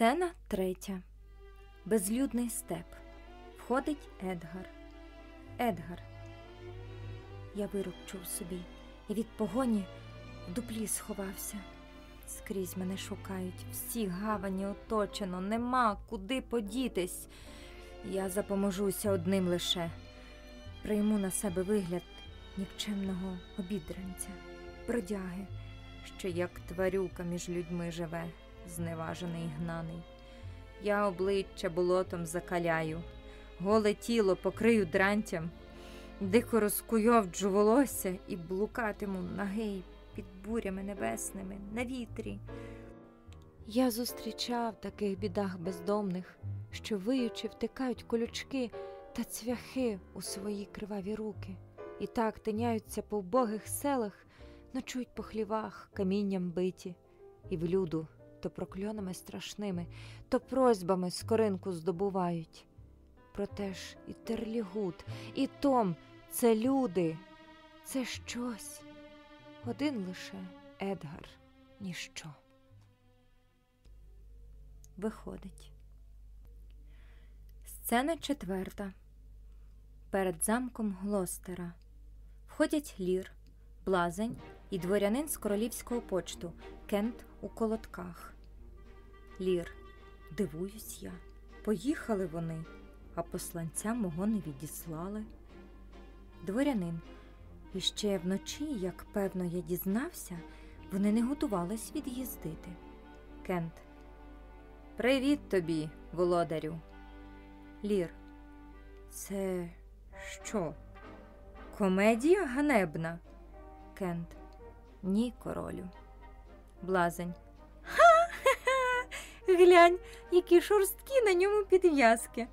Сцена третя. Безлюдний степ. Входить Едгар. Едгар. Я вирубчув собі і від погоні в дуплі сховався. Скрізь мене шукають, всі гавані оточено, нема куди подітись. Я запоможуся одним лише. Прийму на себе вигляд нікчемного обідранця, бродяги, що як тварюка між людьми живе, зневажений гнаний. Я обличчя болотом закаляю, голе тіло покрию дрантям, дико розкуйовджу волосся і блукатиму нагий під бурями небесними на вітрі. Я зустрічав таких бідах бездомних, що виючи втикають колючки та цвяхи у свої криваві руки, і так тиняються по вбогих селах, ночують по хлівах, камінням биті, і в люду то прокльонами страшними, то просьбами скоринку здобувають. Проте ж і Терлігут, і Том це люди, це щось. Один лише Едгар ніщо. Виходить. Сцена четверта. Перед замком Глостера. Входять Лір, Блазень і дворянин з королівського почту Кент у колотках. Лір, дивуюсь я. Поїхали вони, а посланця мого не відіслали. Дворянин. І ще вночі, як певно, я дізнався, вони не готувались від'їздити. Кент. Привіт тобі, володарю. Лір. Це що? Комедія ганебна? Кент. Ні, королю. Блазень. Глянь, які шорсткі на ньому підв'язки.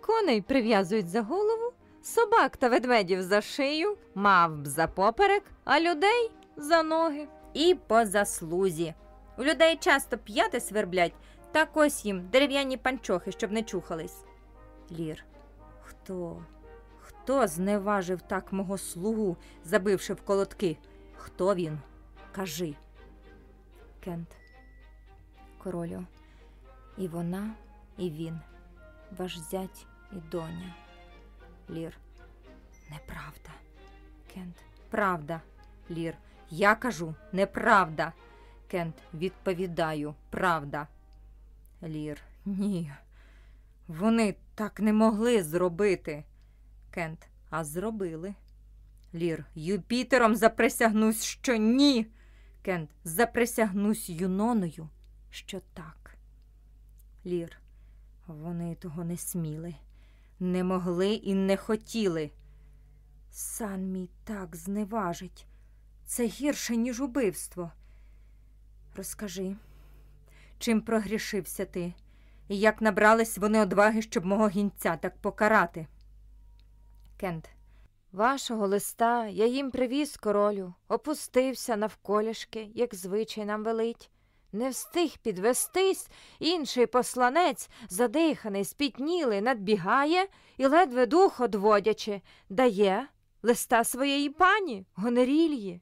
Коней прив'язують за голову, собак та ведмедів за шию, мавп за поперек, а людей за ноги. І по заслузі. У людей часто п'яти сверблять, так ось їм дерев'яні панчохи, щоб не чухались. Лір. Хто? Хто зневажив так мого слугу, забивши в колодки? Хто він? Кажи. Кент. Королю. І вона, і він. Ваш зять і доня. Лір. Неправда. Кент. Правда. Лір. Я кажу, неправда. Кент. Відповідаю, правда. Лір. Ні. Вони так не могли зробити. Кент. А зробили. Лір. Юпітером заприсягнусь, що ні. Кент. Заприсягнусь Юноною, що так. Лір. Вони того не сміли, не могли і не хотіли. Сан мій так зневажить. Це гірше, ніж убивство. Розкажи, чим прогрішився ти, і як набрались вони одваги, щоб мого гінця так покарати? Кент. Вашого листа я їм привіз королю, опустився навколішки, як звичай нам велить. Не встиг підвестись, інший посланець, задиханий, спітнілий, надбігає і, ледве дух одводячи, дає листа своєї пані, гонерільї.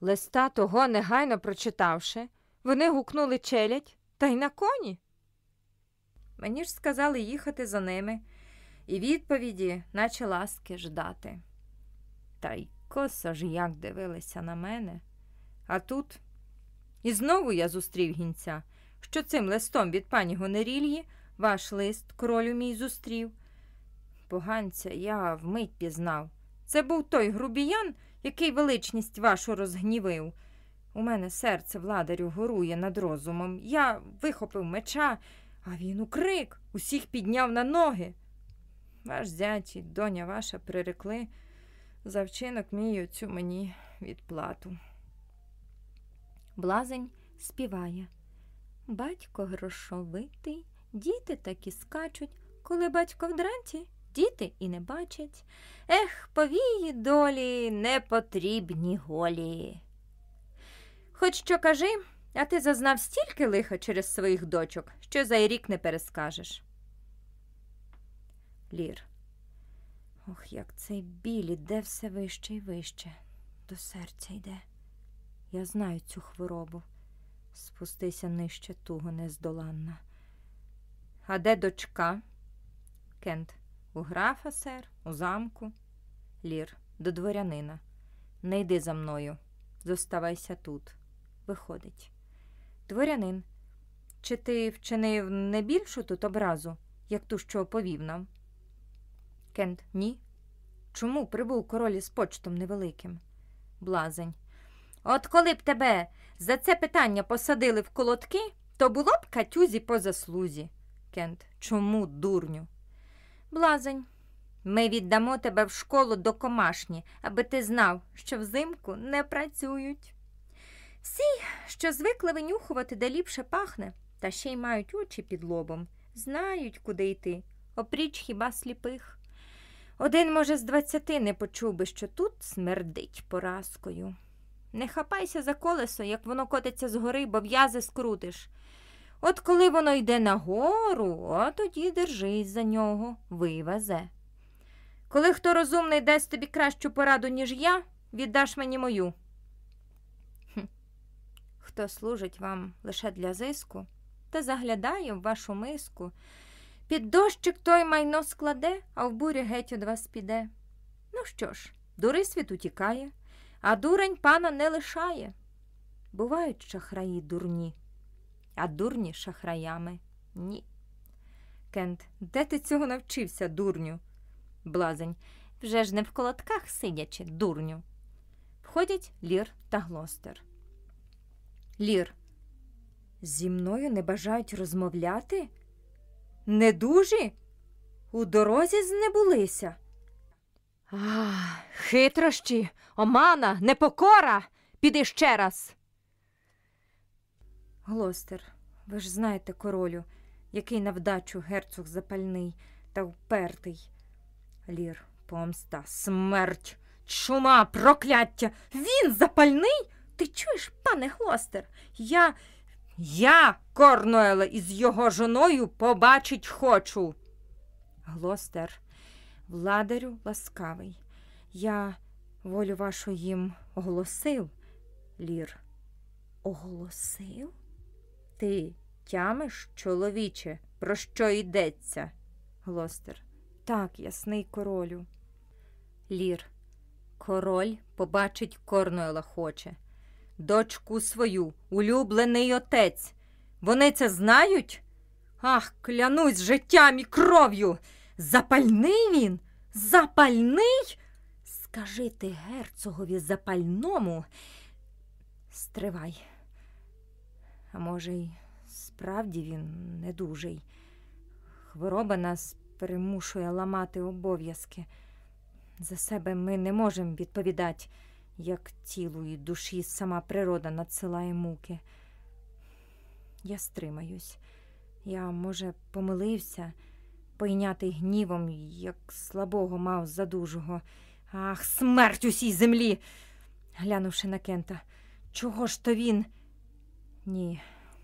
Листа того, негайно прочитавши, вони гукнули челядь та й на коні. Мені ж сказали їхати за ними і відповіді, наче ласки ждати. Та й косо ж як дивилися на мене. А тут і знову я зустрів гінця, що цим листом від пані Гонерільї ваш лист королю мій зустрів. Поганця я вмить пізнав. Це був той грубіян, який величність вашу розгнівив. У мене серце владарю горує над розумом. Я вихопив меча, а він у крик усіх підняв на ноги. Ваш зять і доня ваша прирекли за вчинок мій оцю мені відплату. Блазень співає. Батько грошовитий, діти такі скачуть, коли батько в дранці, діти і не бачать. Ех, повії долі непотрібні голі. Хоч що кажи, а ти зазнав стільки лиха через своїх дочок, що за й рік не перескажеш. Лір. Ох, як цей біль іде все вище і вище, до серця йде. Я знаю цю хворобу. Спустися нижче туго нездоланна. А де дочка? Кент. У графа, сер, у замку. Лір. До дворянина. Не йди за мною. Зоставайся тут. Виходить. Дворянин. Чи ти вчинив не більшу тут образу, як ту, що оповів нам? Кент. Ні. Чому прибув король із почтом невеликим? Блазень. От коли б тебе за це питання посадили в колодки, то було б катюзі по заслузі. Кент. Чому, дурню? Блазень. Ми віддамо тебе в школу до комашні, аби ти знав, що взимку не працюють. Всі, що звикли винюхувати, де ліпше пахне, та ще й мають очі під лобом, знають, куди йти, опріч хіба сліпих. Один, може, з двадцяти не почув би, що тут смердить поразкою. Не хапайся за колесо, як воно котиться згори, бо в'язи скрутиш. От коли воно йде нагору, от тоді держись за нього, вивезе. Коли хто розумний дасть тобі кращу пораду, ніж я, віддаш мені мою. Хто служить вам лише для зиску, та заглядає в вашу миску. Під дощик той майно складе, а в бурі геть од вас піде. Ну що ж, дури світ утікає, а дурень пана не лишає. Бувають шахраї дурні, а дурні шахраями ні. Кент, де ти цього навчився, дурню? Блазень. Вже ж не в колодках сидячи, дурню. Входять Лір та Глостер. Лір. Зі мною не бажають розмовляти? Недужі? У дорозі знебулися. А, хитрощі, омана, непокора. Піди ще раз. Глостер, ви ж знаєте королю, який на вдачу герцог запальний та впертий. Лір, помста, смерть, чума, прокляття. Він запальний? Ти чуєш, пане Глостер? Я. Я, Корнуеле, із його жоною побачить хочу. Глостер, владарю ласкавий. Я волю вашу їм оголосив. Лір. Оголосив? Ти тямиш, чоловіче, про що йдеться? Глостер. Так, ясний королю. Лір. Король побачить Корнуела хоче. Дочку свою, улюблений отець. Вони це знають? Ах, клянусь життям і кров'ю. Запальний він? Запальний? Скажи ти герцогові запальному. Стривай. А може, й справді він недужий. Хвороба нас примушує ламати обов'язки. За себе ми не можемо відповідати, як тілу і душі сама природа надсилає муки. Я стримаюсь. Я, може, помилився, пойнятий гнівом, як слабого мав задужого. Ах, смерть усій землі. Глянувши на Кента, чого ж то він? Ні,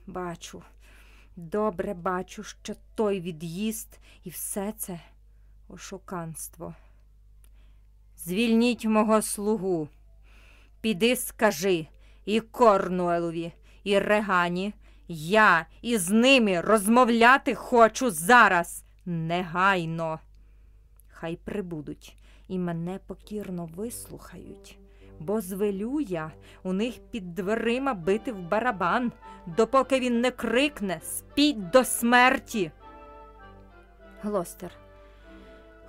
бачу. Добре бачу, що той від'їзд і все це ошуканство. Звільніть мого слугу. Піди скажи і Корнуелові, і Регані. Я із ними розмовляти хочу зараз, негайно. Хай прибудуть і мене покірно вислухають, бо звелю я у них під дверима бити в барабан, допоки він не крикне спіть до смерті. Глостер,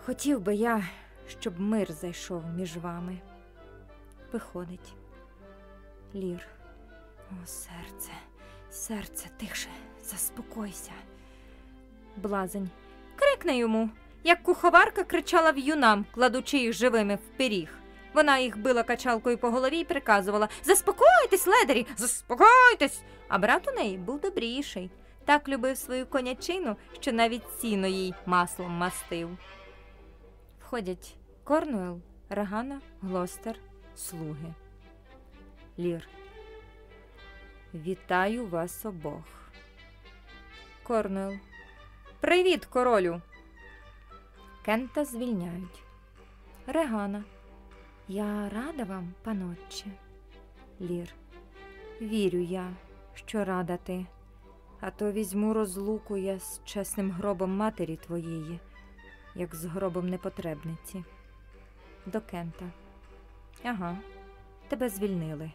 хотів би я, щоб мир зайшов між вами. Виходить. Лір, о, серце, серце, тихше, заспокойся. Блазень. Крикне йому, як куховарка кричала в юнам, кладучи їх живими в пиріг. Вона їх била качалкою по голові і приказувала Заспокойтесь, ледарі, заспокойтесь. А брат у неї був добріший. Так любив свою конячину, що навіть сіно їй маслом мастив. Входять Корнуел, Рагана, Глостер, слуги. Лір. Вітаю вас обох. Корнуел. Привіт, королю. Кента звільняють. Регана. Я рада вам, панотче. Лір. Вірю я, що рада ти, а то візьму розлуку я з чесним гробом матері твоєї, як з гробом непотребниці. До Кента. Ага, тебе звільнили.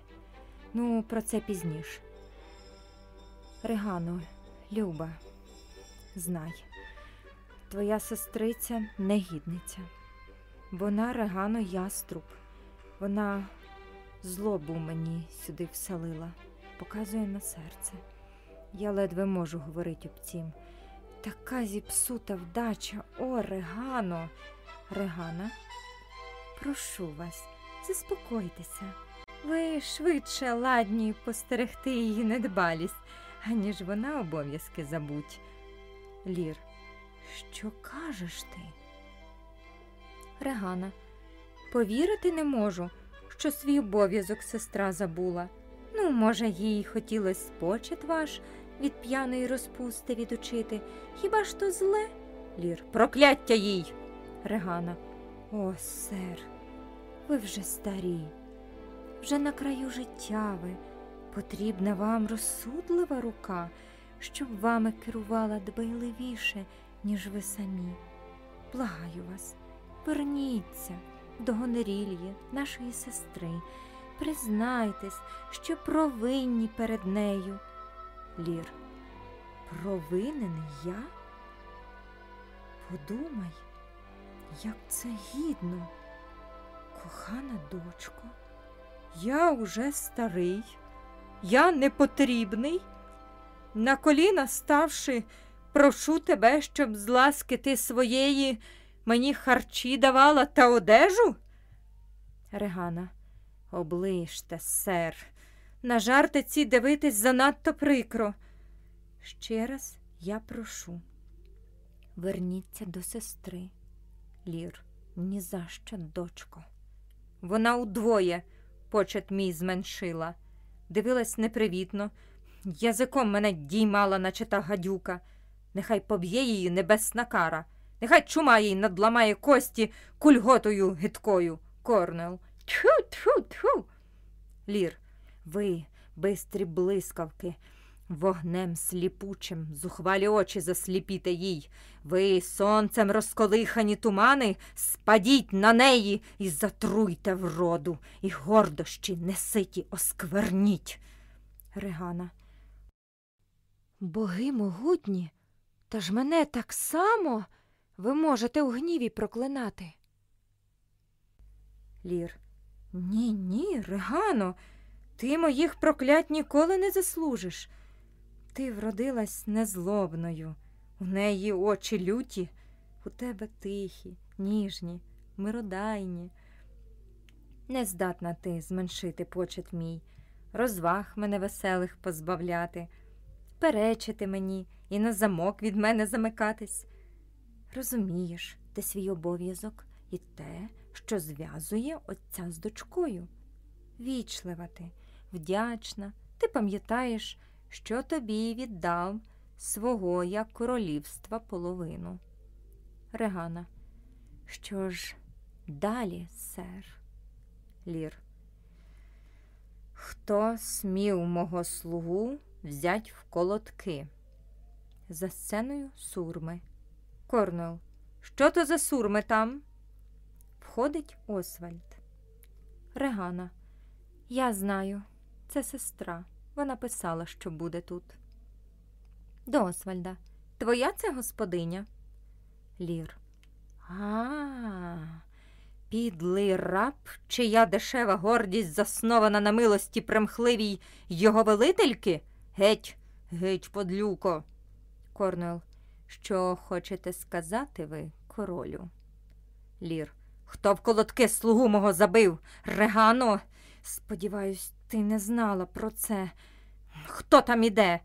Ну, про це пізніше. Регано, Люба, знай, твоя сестриця негідниця. Вона Регано яструб. Вона злобу мені сюди вселила, показує на серце. Я ледве можу говорити об цім. Така зіпсута вдача, о, Регано. Регана, прошу вас, заспокойтеся. Ви швидше ладні постерегти її недбалість, аніж вона обов'язки забудь. Лір, що кажеш ти? Регана, повірити не можу, що свій обов'язок сестра забула. Ну, може, їй хотілося спочит ваш від п'яної розпусти відучити. Хіба ж то зле? Лір, прокляття їй. Регана. О, сер, ви вже старі, вже на краю життя ви. Потрібна вам розсудлива рука, щоб вами керувала дбайливіше, ніж ви самі. Благаю вас, верніться до Гонерільї, нашої сестри, признайтесь, що провинні перед нею. Лір, провинен я? Подумай, як це гідно, кохана дочко, я уже старий, я непотрібний. На коліна ставши, прошу тебе, щоб з ласки ти своєї мені харчі давала та одежу? Регана, оближте, сер. На жарти ці дивитись занадто прикро. Ще раз я прошу. Верніться до сестри. Лір, ні за що, дочко. Вона удвоє почет мій зменшила. Дивилась непривітно, язиком мене діймала, наче та гадюка. Нехай поб'є її небесна кара. Нехай чума їй надламає кості кульготою гидкою. Корнел. Тьфу, тьфу, тьфу. Лір, ви, бистрі блискавки, вогнем сліпучим, зухвалі очі засліпіте їй. Ви, сонцем розколихані тумани, спадіть на неї і затруйте вроду, і гордощі неситі оскверніть. Регана. Боги могутні, та ж мене так само ви можете у гніві проклинати. Лір. Ні, ні, Регано, ти моїх проклять ніколи не заслужиш. Ти вродилась незлобною, у неї очі люті, у тебе тихі, ніжні, миродайні. Не здатна ти зменшити почет мій, розваг мене веселих позбавляти, перечити мені і на замок від мене замикатись. Розумієш, ти свій обов'язок і те, що зв'язує отця з дочкою. Вічлива ти, вдячна, ти пам'ятаєш, що тобі віддав свого як королівства половину. Регана. Що ж далі, сер? Лір. Хто смів мого слугу взять в колодки? За сценою сурми. Корнел. Що то за сурми там? Входить Освальд. Регана. Я знаю. Це сестра. Вона писала, що буде тут. До Освальда. Твоя це господиня? Лір. А, підлий раб, чия дешева гордість заснована на милості примхливій його велительки? Геть, геть, подлюко. Корнел. Що хочете сказати ви, королю? Лір. Хто в колодки слугу мого забив? Регано. Сподіваюсь, ти не знала про це. Хто там іде?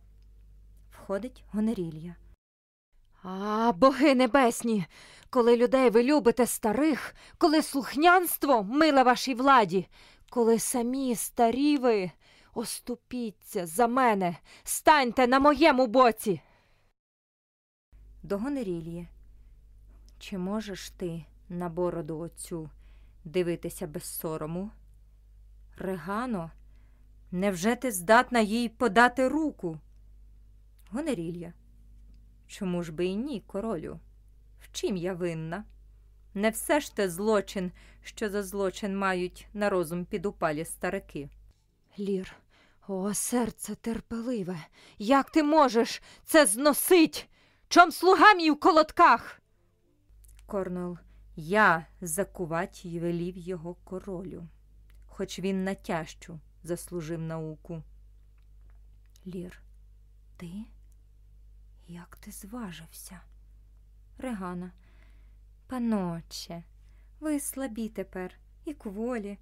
Входить Гонерілля. А, боги небесні, коли людей ви любите старих, коли слухнянство миле вашій владі, коли самі старі ви, оступіться за мене, станьте на моєму боці. До Гонерілії. Чи можеш ти на бороду оцю дивитися без сорому? Регано, Невже ти здатна їй подати руку? Гонерілля. Чому ж би і ні, королю? В чим я винна? Не все ж те злочин, що за злочин мають на розум підупалі старики. Лір, о, серце терпеливе, як ти можеш це зносить? Чом слуга мій у колотках? Корнел, я закувать й велів його королю, хоч він на тяжчу заслужив науку. Лір, ти? Як ти зважився? Регана, паноче, ви слабі тепер і кволі.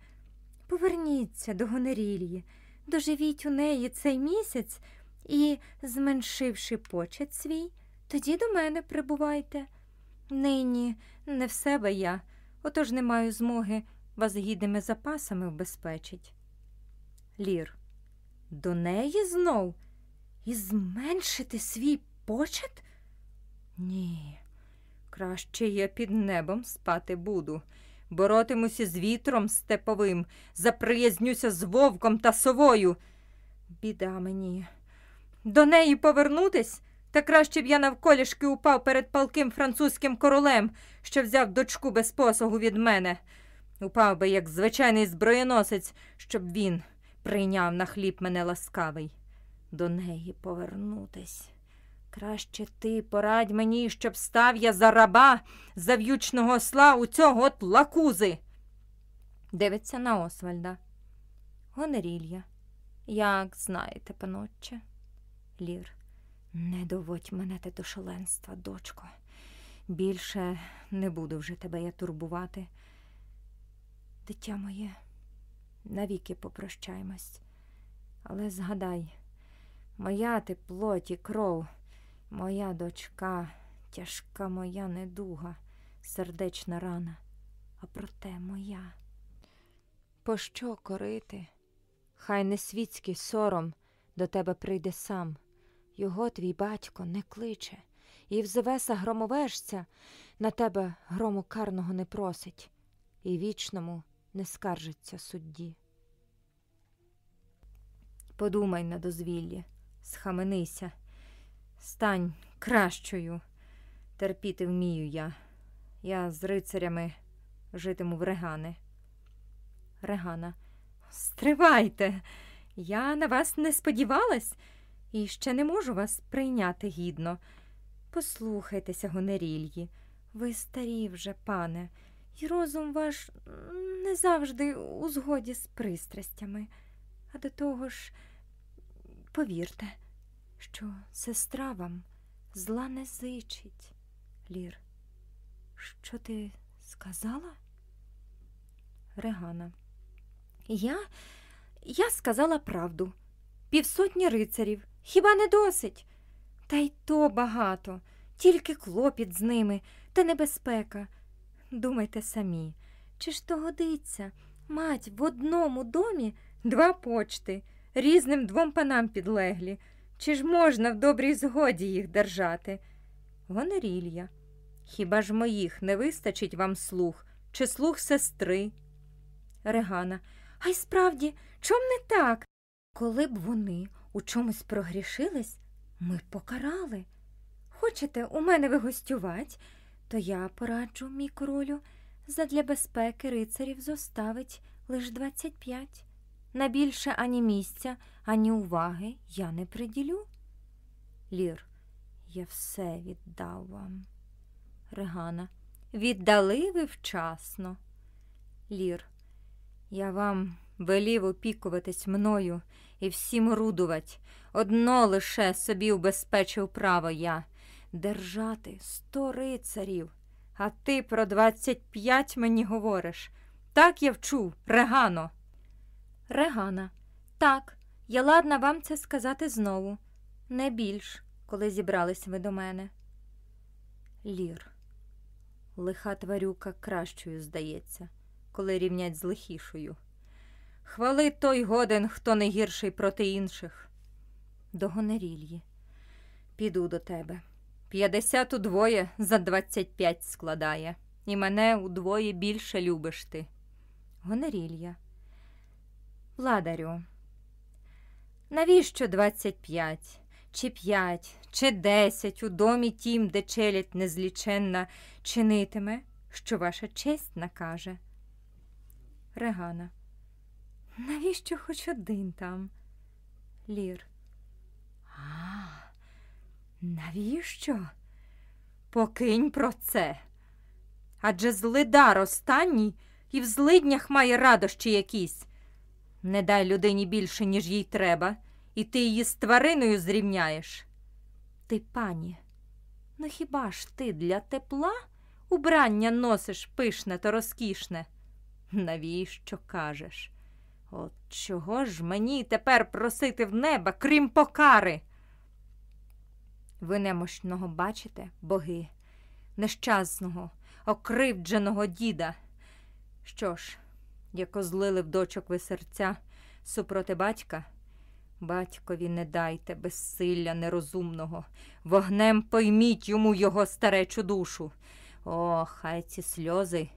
Поверніться до гонерілії, доживіть у неї цей місяць і, зменшивши почет свій, тоді до мене прибувайте. Нині не в себе я, отож не маю змоги вас гідними запасами вбезпечить. Лір, до неї знов і зменшити свій почет? Ні, краще я під небом спати буду. Боротимуся з вітром степовим, заприязнюся з вовком та совою. Біда мені. До неї повернутись? Та краще б я навколішки упав перед палким французьким королем, що взяв дочку без посогу від мене. Упав би, як звичайний зброєносець, щоб він прийняв на хліб мене ласкавий. До неї повернутись. Краще ти порадь мені, щоб став я за раба за в'ючного осла у цього от лакузи. Дивиться на Освальда. Гонерілля. Як знаєте, панотче. Лір. Не доводь мене ти до шаленства, дочко. Більше не буду вже тебе я турбувати. Дитя моє, навіки попрощаймось. Але згадай, моя ти плоть і кров, моя дочка, тяжка моя недуга, сердечна рана, а проте моя. Пощо корити? Хай не світський сором до тебе прийде сам. Його твій батько не кличе, і в Зевеса громовежця на тебе грому карного не просить, і вічному не скаржиться судді. Подумай на дозвіллі, схаменися, стань кращою. Терпіти вмію я. Я з рицарями житиму в Регани. Регана. Стривайте. Я на вас не сподівалась і ще не можу вас прийняти гідно. Послухайтеся, гонерільї, ви старі вже, пане, і розум ваш не завжди у згоді з пристрастями. А до того ж, повірте, що сестра вам зла не зичить. Лір, що ти сказала? Регана. Я, я сказала правду. Півсотні рицарів. Хіба не досить? Та й то багато, тільки клопіт з ними та небезпека. Думайте самі, чи ж то годиться мать в одному домі два почти, різним двом панам підлеглі. Чи ж можна в добрій згоді їх держати? Гонорілля. Хіба ж моїх не вистачить вам слух, чи слух сестри? Регана. А й справді, чом не так? Коли б вони у чомусь прогрішились, ми б покарали. Хочете у мене вигостювать, то я пораджу, мій королю, задля безпеки рицарів зоставить лиш двадцять п'ять. На більше ані місця, ані уваги я не приділю. Лір, я все віддав вам. Регана. Віддали ви вчасно. Лір, я вам велів опікуватись мною і всім орудувать. Одно лише собі убезпечив право я держати сто рицарів. А ти про двадцять п'ять мені говориш. Так я вчув, Регано. Регана. Так, я ладна вам це сказати знову. Не більш, коли зібрались ви до мене. Лір. Лиха тварюка кращою здається, коли рівнять з лихішою. Хвали той годен, хто не гірший проти інших. До гонерільї. Піду до тебе. П'ятдесят удвоє за двадцять п'ять складає, і мене удвоє більше любиш ти. Гонерілья. Владарю, Навіщо 25, чи 5, чи 10 у домі тім, де челядь незліченна чинитиме, що ваша честь накаже? Регана. Навіщо хоч один там? Лір. А, навіщо? Покинь про це. Адже злидар останній і в злиднях має радощі якісь. Не дай людині більше, ніж їй треба, і ти її з твариною зрівняєш. Ти, пані, ну хіба ж ти для тепла убрання носиш пишне та розкішне? Навіщо кажеш? От чого ж мені тепер просити в неба, крім покари? Ви немощного бачите, боги, нещасного, окривдженого діда. Що ж, як озлили в дочок ви серця супроти батька, батькові не дайте безсилля нерозумного, вогнем пойміть йому його старечу душу. О, хай ці сльози,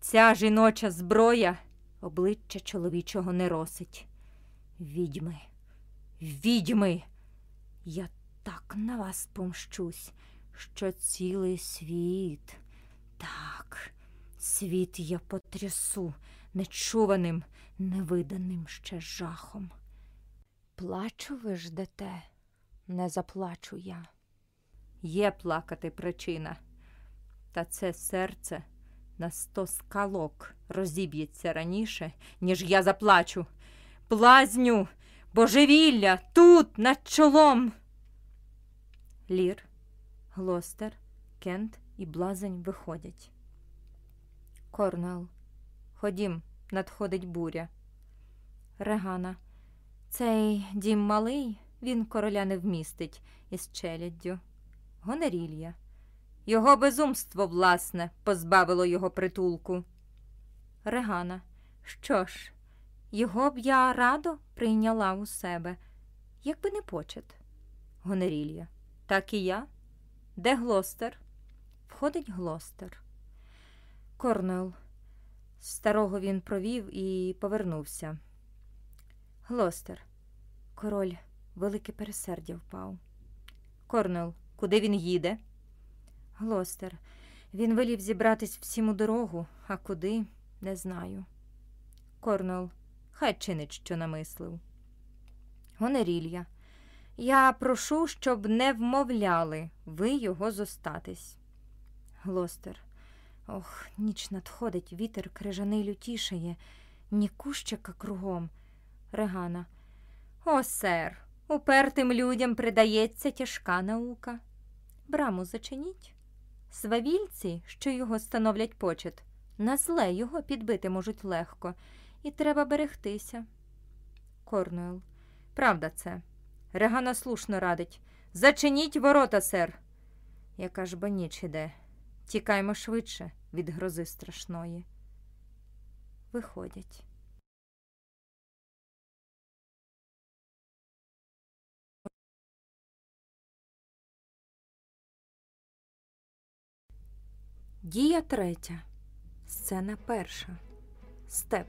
ця жіноча зброя обличчя чоловічого не росить. Відьми, відьми, я так на вас помщусь, що цілий світ, так, світ я потрясу нечуваним, невиданим ще жахом. Плачу ви ждете, не заплачу я. Є плакати причина, та це серце на сто скалок розіб'ється раніше, ніж я заплачу. Блазню, божевілля, тут, над чолом. Лір, Глостер, Кент і Блазень виходять. Корнел, ходім, надходить буря. Регана. Цей дім малий, він короля не вмістить із челяддю. Гонерілля. Його безумство, власне, позбавило його притулку. Регана. Що ж, його б я радо прийняла у себе, якби не почет. Гонерілля. Так і я. Де Глостер? Входить Глостер. Корнел. Старого він провів і повернувся. Глостер. Король велике пересердя впав. Корнел, куди він їде? Глостер. Він велів зібратись всім у дорогу, а куди не знаю. Корнел, хай чинить, що намислив. Гонерілля. Я прошу, щоб не вмовляли ви його зостатись. Глостер. Ох, ніч надходить, вітер крижаний лютішає, ні кущика кругом. Регана. О, сер, упертим людям придається тяжка наука. Браму зачиніть. Свавільці, що його становлять почет, на зле його підбити можуть легко, і треба берегтися. Корнуел. Правда це. Регана слушно радить. Зачиніть ворота, сер. Яка ж бо ніч іде. Тікаймо швидше від грози страшної. Виходять. Дія третя. Сцена перша. Степ.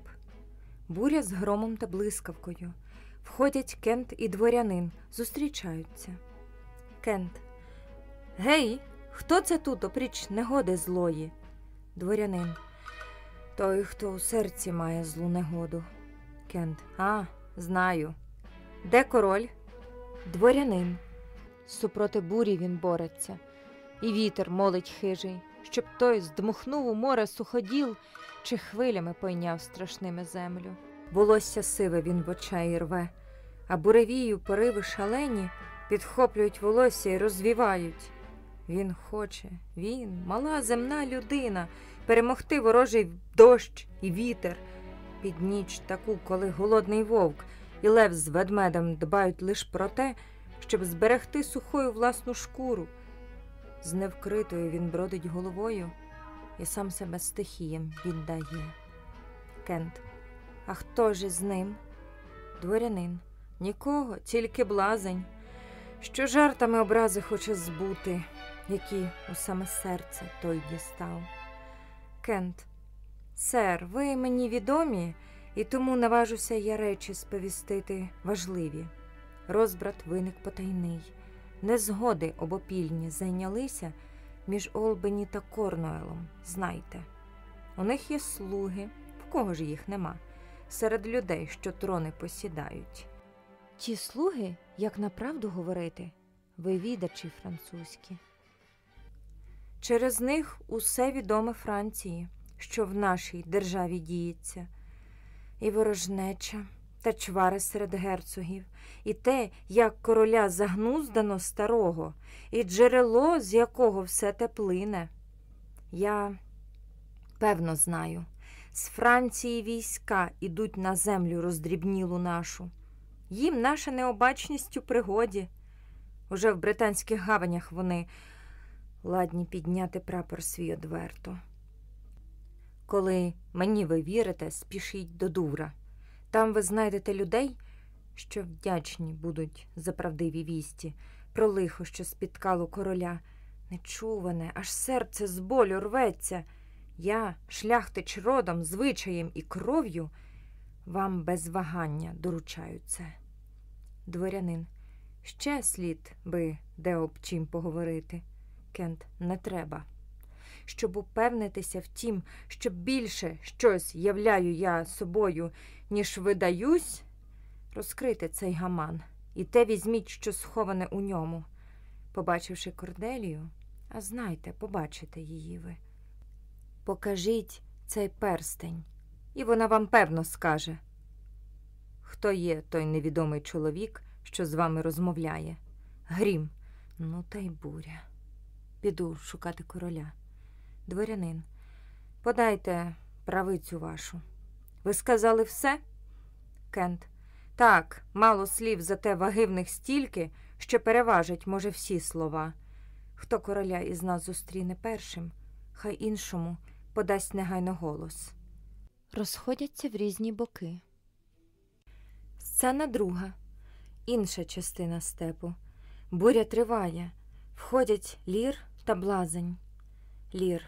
Буря з громом та блискавкою. Входять Кент і дворянин. Зустрічаються. Кент. Гей, хто це тут опріч негоди злої? Дворянин. Той, хто у серці має злу негоду. Кент. А, знаю. Де король? Дворянин. Супроти бурі він бореться, і вітер молить хижий, щоб той здмухнув у море суходіл чи хвилями пойняв страшними землю. Волосся сиве він в очей рве, а буревію пориви шалені підхоплюють волосся і розвівають. Він хоче, він, мала земна людина, перемогти ворожий дощ і вітер. Під ніч таку, коли голодний вовк і лев з ведмедем дбають лиш про те, щоб зберегти сухою власну шкуру. З невкритою він бродить головою і сам себе стихіям віддає. Кент. А хто ж із ним? Дворянин. Нікого, тільки блазень, що жартами образи хоче збути, які у саме серце той дістав. Кент. Сер, ви мені відомі, і тому наважуся я речі сповістити важливі. Розбрат виник потайний. Незгоди обопільні зайнялися між Олбені та Корнуелом, знайте. У них є слуги, в кого ж їх нема, серед людей, що трони посідають. Ті слуги, як на правду говорити, вивідачі французькі. Через них усе відоме Франції, що в нашій державі діється, і ворожнеча, та чвари серед герцогів, і те, як короля загнуздано старого, і джерело, з якого все те плине. Я певно знаю, з Франції війська ідуть на землю роздрібнілу нашу. Їм наша необачність у пригоді. Уже в британських гаванях вони ладні підняти прапор свій одверто. Коли мені ви вірите, спішіть до Дувра. Там ви знайдете людей, що вдячні будуть за правдиві вісті, про лихо, що спіткало короля. Нечуване, аж серце з болю рветься. Я, шляхтич родом, звичаєм і кров'ю, вам без вагання доручаю це. Дворянин, ще слід би де об чим поговорити. Кент, не треба. Щоб упевнитися в тім, що більше щось являю я собою, ніж видаюсь, розкрити цей гаман, і те візьміть, що сховане у ньому. Побачивши корделію, а знайте, побачите її ви. Покажіть цей перстень, і вона вам певно скаже, хто є той невідомий чоловік, що з вами розмовляє. Грім, ну та й буря. Піду шукати короля. Дворянин, подайте правицю вашу. Ви сказали все? Кент. Так, мало слів, зате ваги в них стільки, що переважать, може, всі слова. Хто короля із нас зустріне першим, хай іншому подасть негайно голос. Розходяться в різні боки. Сцена друга. Інша частина степу. Буря триває. Входять лір та блазень. Лір.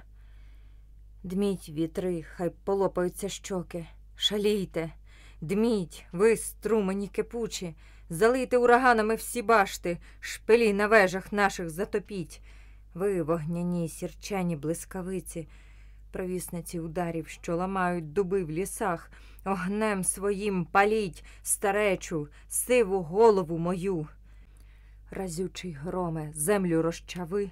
Дміть вітри, хай полопаються щоки. Шалійте, дміть, ви, струмені кипучі, залийте ураганами всі башти, шпилі на вежах наших затопіть. Ви, вогняні, сірчані блискавиці, провісниці ударів, що ламають дуби в лісах, огнем своїм паліть старечу, сиву голову мою. Разючий громе, землю розчави,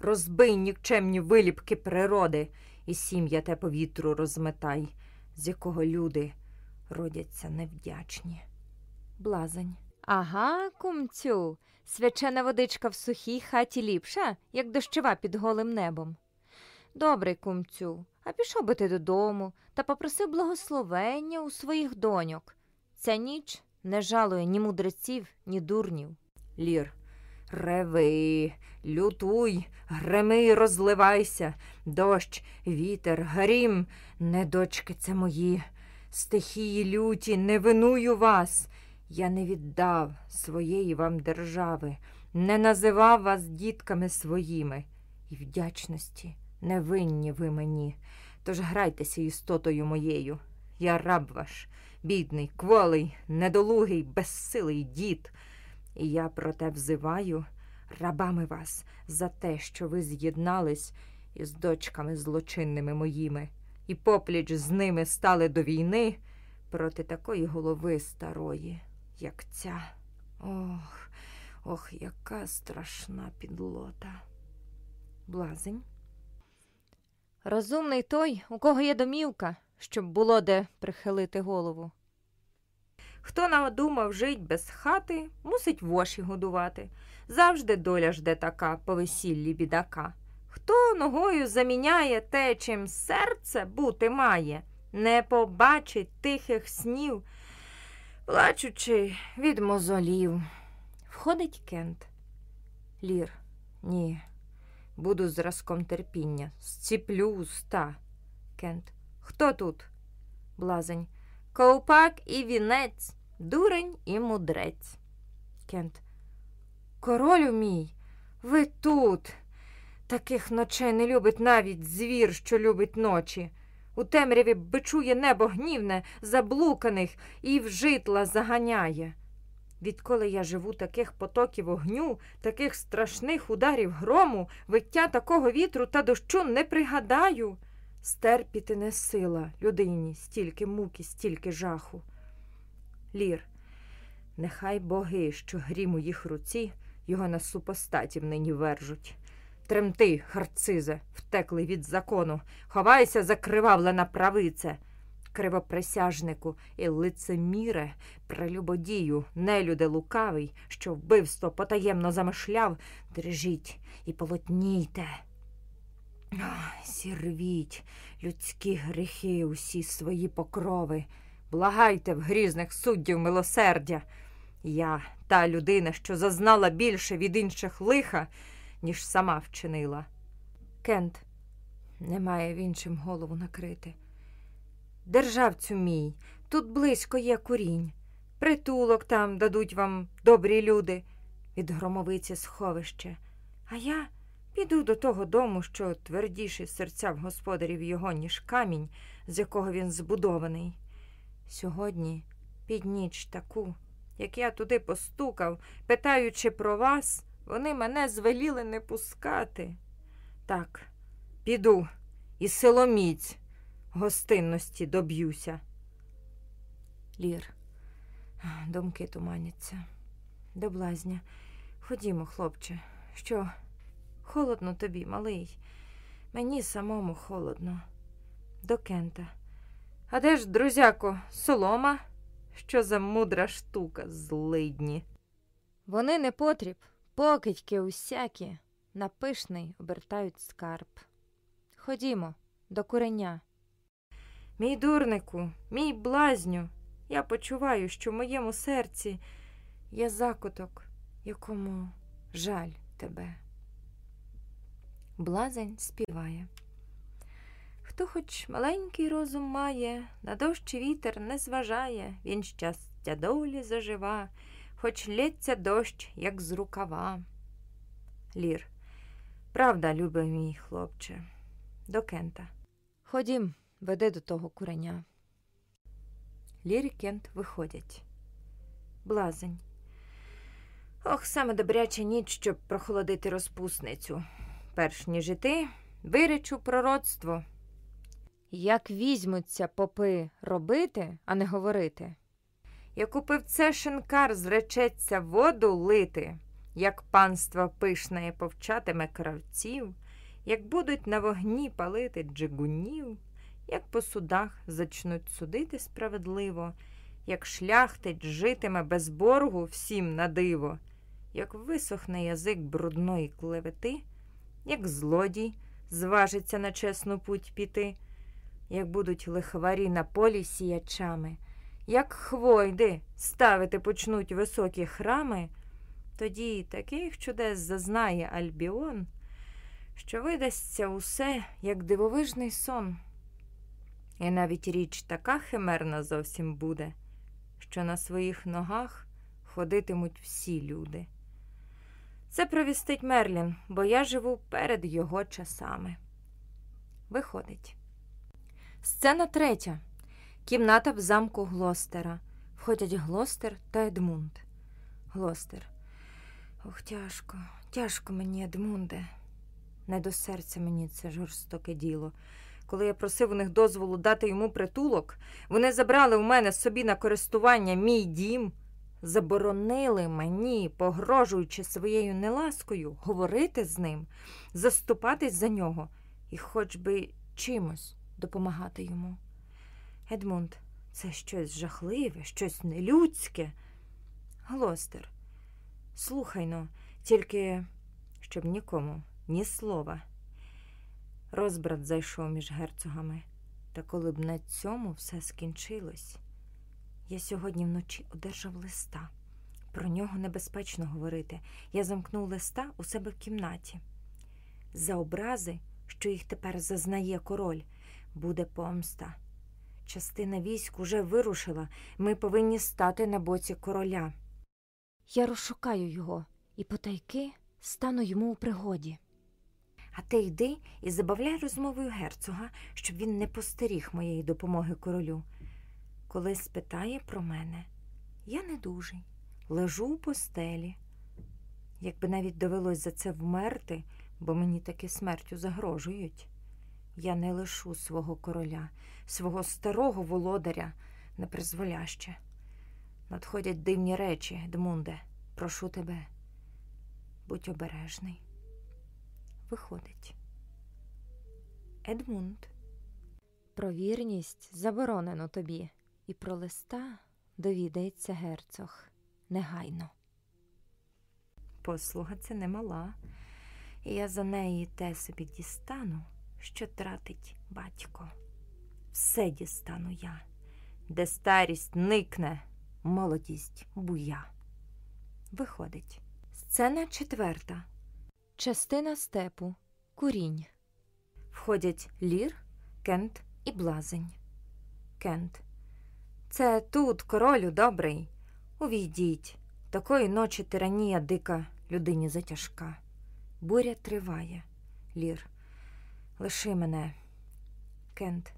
розбий нікчемні виліпки природи, і сім'я те повітру розметай, з якого люди родяться невдячні. Блазень. Ага, кумцю, свячена водичка в сухій хаті ліпша, як дощова під голим небом. Добре, кумцю, а пішов би ти додому та попросив благословення у своїх доньок. Ця ніч не жалує ні мудреців, ні дурнів. Лір. Реви, лютуй, греми, розливайся, дощ, вітер, грім, не дочки це мої, стихії люті, не виную вас. Я не віддав своєї вам держави, не називав вас дітками своїми, і вдячності не винні ви мені. Тож грайтеся істотою моєю. Я раб ваш, бідний, кволий, недолугий, безсилий дід. І я проте взиваю рабами вас за те, що ви з'єднались із дочками злочинними моїми, і попліч з ними стали до війни проти такої голови старої, як ця. Ох, ох, яка страшна підлота. Блазень. Розумний той, у кого є домівка, щоб було де прихилити голову. Хто надумав жить без хати, мусить воші годувати. Завжди доля жде така по весіллі бідака. Хто ногою заміняє те, чим серце бути має, не побачить тихих снів, плачучи від мозолів. Входить Кент. Лір, ні, буду зразком терпіння, зціплю уста. Кент. Хто тут? Блазень. Ковпак і вінець, дурень і мудрець. Кент. Королю мій, ви тут. Таких ночей не любить навіть звір, що любить ночі. У темряві бичує небо гнівне, заблуканих і в житла заганяє. Відколи я живу таких потоків огню, таких страшних ударів грому, виття такого вітру та дощу не пригадаю. Стерпіти не сила людині, стільки муки, стільки жаху. Лір, нехай боги, що грім у їх руці, його на супостатів нині вержуть. Тремти, харцизе, втеклий від закону, ховайся, закривавлена правице, кривоприсяжнику і лицеміре, прелюбодію, нелюде лукавий, що вбивство потаємно замишляв, дрижіть і полотнійте. Сірвіть людські гріхи, усі свої покрови, благайте в грізних суддів милосердя. Я та людина, що зазнала більше від інших лиха, ніж сама вчинила. Кент немає в іншим голову накрити. Державцю мій, тут близько є курінь. Притулок там дадуть вам добрі люди від громовиці сховище. А я піду до того дому, що твердіші серця в господарів його, ніж камінь, з якого він збудований. Сьогодні, під ніч таку, як я туди постукав, питаючи про вас, вони мене звеліли не пускати. Так, піду і силоміць гостинності доб'юся. Лір, думки туманяться. До блазня. Ходімо, хлопче, що холодно тобі, малий. Мені самому холодно. До Кента. А де ж, друзяко, солома? Що за мудра штука, злидні. Вони не потріб, покидьки усякі, на пишний обертають скарб. Ходімо до куреня. Мій дурнику, мій блазню, я почуваю, що в моєму серці є закуток, якому жаль тебе. Блазень співає. Хто хоч маленький розум має, на дощ і вітер не зважає, він щастя долі зажива, хоч лється дощ, як з рукава. Лір, правда, любий мій хлопче, до Кента. Ходім, веди до того куреня. Лір і Кент виходять. Блазень. Ох, саме добряча ніч, щоб прохолодити розпусницю. Перш ніж іти, виречу пророцтво. Як візьмуться попи робити, а не говорити. Як у певце шинкар зречеться воду лити, як панство пишне повчатиме кравців, як будуть на вогні палити джигунів, як по судах зачнуть судити справедливо, як шляхтич житиме без боргу всім на диво, як висохне язик брудної клевети, як злодій зважиться на чесну путь піти, як будуть лихварі на полі сіячами, як хвойди ставити почнуть високі храми, тоді таких чудес зазнає Альбіон, що видасться усе, як дивовижний сон. І навіть річ така химерна зовсім буде, що на своїх ногах ходитимуть всі люди. Це провістить Мерлін, бо я живу перед його часами. Виходить. Сцена третя. Кімната в замку Глостера. Входять Глостер та Едмунд. Глостер. Ох, тяжко, тяжко мені, Едмунде. Не до серця мені це жорстоке діло. Коли я просив у них дозволу дати йому притулок, вони забрали у мене собі на користування мій дім, заборонили мені, погрожуючи своєю неласкою, говорити з ним, заступатись за нього і хоч би чимось допомагати йому. Едмунд, це щось жахливе, щось нелюдське. Глостер, слухай но, тільки щоб нікому ні слова. Розбрат зайшов між герцогами, та коли б на цьому все скінчилось. Я сьогодні вночі одержав листа. Про нього небезпечно говорити. Я замкнув листа у себе в кімнаті. За образи, що їх тепер зазнає король, буде помста. Частина військ уже вирушила. Ми повинні стати на боці короля. Я розшукаю його і потайки стану йому у пригоді. А ти йди і забавляй розмовою герцога, щоб він не постеріг моєї допомоги королю. Коли спитає про мене, я не дужий. лежу у постелі. Якби навіть довелось за це вмерти, бо мені таки смертю загрожують. Я не лишу свого короля, свого старого володаря непризволяще. Надходять дивні речі, Едмунде, прошу тебе. Будь обережний. Виходить. Едмунд. Про вірність заборонено тобі, і про листа довідається герцог негайно. Послуга це немала, і я за неї те собі дістану, що тратить батько. Все дістану я, де старість никне, молодість буя. Виходить. Сцена четверта. Частина степу курінь. Входять Лір, Кент і Блазень. Кент. Це тут, королю добрий. Увійдіть. Такої ночі тиранія дика людині затяжка. Буря триває. Лір. Лиши мене. Кент.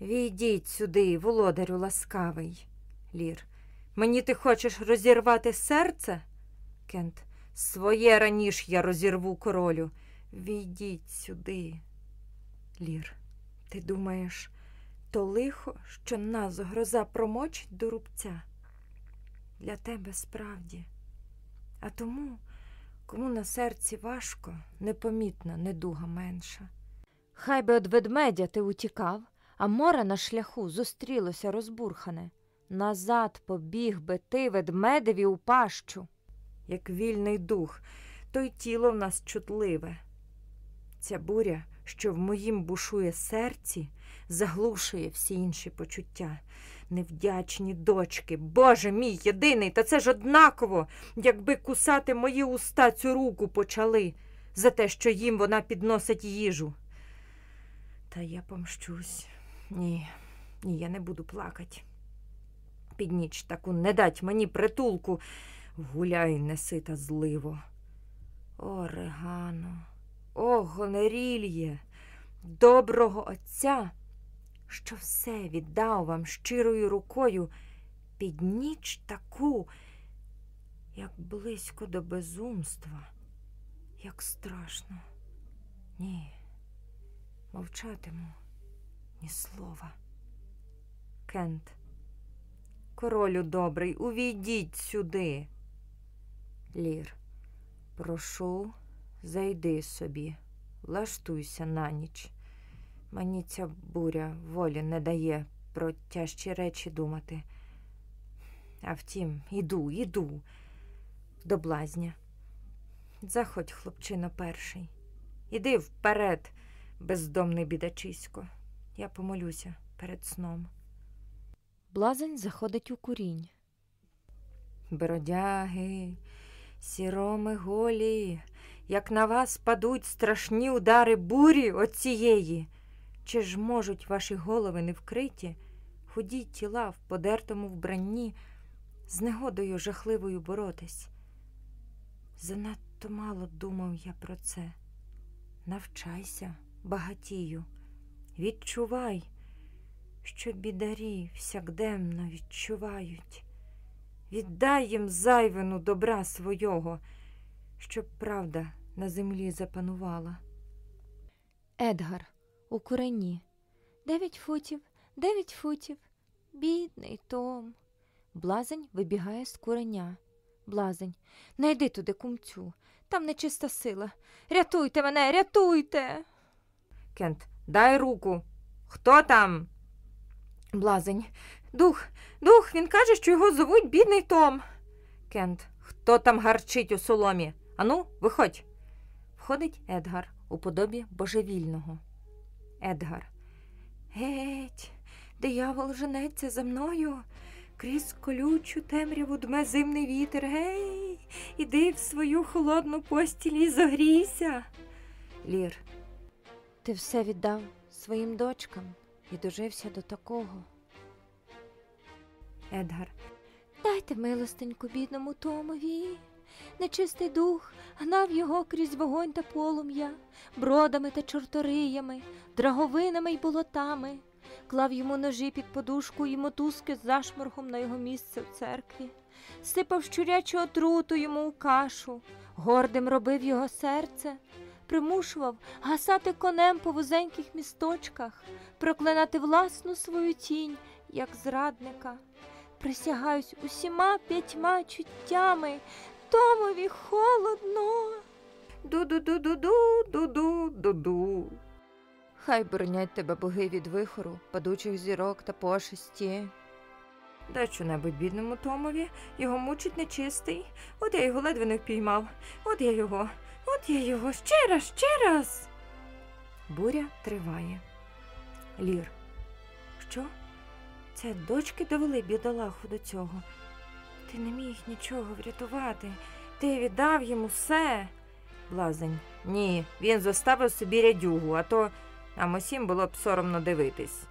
Війдіть сюди, володарю ласкавий. Лір. Мені ти хочеш розірвати серце? Кент. Своє раніш я розірву королю. Війдіть сюди. Лір, ти думаєш, то лихо, що нас гроза промочить до рубця? Для тебе справді. А тому, кому на серці важко, непомітна недуга менша. Хай би од ведмедя ти утікав, а море на шляху зустрілося розбурхане. Назад побіг би ти ведмедеві у пащу. Як вільний дух, то й тіло в нас чутливе. Ця буря, що в моїм бушує серці, заглушує всі інші почуття. Невдячні дочки, Боже мій єдиний, та це ж однаково, якби кусати мої уста цю руку почали за те, що їм вона підносить їжу. Та я помщусь. Ні, ні, я не буду плакати. Під ніч таку не дать мені притулку. Гуляй, несита зливо. О, Регано, о, Гонерільє, доброго отця, що все віддав вам щирою рукою під ніч таку, як близько до безумства, як страшно. Ні, мовчатиму ні слова. Кент, королю добрий, увійдіть сюди. Лір, прошу, зайди собі, влаштуйся на ніч. Мені ця буря волі не дає про тяжчі речі думати. А втім, іду, іду до блазня. Заходь, хлопчино, перший. Іди вперед, бездомний бідачисько. Я помолюся перед сном. Блазень заходить у курінь. Бродяги, сіроми голі, як на вас падуть страшні удари бурі оцієї, чи ж можуть ваші голови не вкриті, худі тіла в подертому вбранні, з негодою жахливою боротись? Занадто мало думав я про це. Навчайся, багатію, відчувай, що бідарі всякденно відчувають. Віддай їм зайвину добра свого, щоб правда на землі запанувала. Едгар у курені. Дев'ять футів, дев'ять футів. Бідний Том. Блазень вибігає з куреня. Блазень. Не йди туди, кумцю. Там нечиста сила. Рятуйте мене, рятуйте. Кент, дай руку. Хто там? Блазень. Дух, дух, він каже, що його зовуть бідний Том. Кент, хто там гарчить у соломі? Ану, виходь. Входить Едгар у подобі божевільного. Едгар. Геть, диявол женеться за мною. Крізь колючу темряву дме зимний вітер. Гей, іди в свою холодну постіль і зогрійся. Лір, Ти все віддав своїм дочкам і дожився до такого. Едгар. Дайте милостеньку бідному Томові. Нечистий дух гнав його крізь вогонь та полум'я, бродами та чорториями, драговинами й болотами. клав йому ножі під подушку і мотузки з зашморгом на його місце в церкві, сипав щурячу отруту йому у кашу, гордим робив його серце, примушував гасати конем по вузеньких місточках, проклинати власну свою тінь, як зрадника. Присягаюсь усіма п'ятьма чуттями, Томові холодно. Ду-ду-ду-ду-ду, ду-ду-ду-ду. Хай боронять тебе боги від вихору, падучих зірок та пошесті. Дай що-небудь бідному Томові, його мучить нечистий. От я його ледве не впіймав. От я його, от я його, ще раз, ще раз. Буря триває. Лір. Що? Це дочки довели бідолаху до цього. Ти не міг нічого врятувати. Ти віддав йому все. Блазень. Ні, він заставив собі рядюгу, а то нам усім було б соромно дивитись.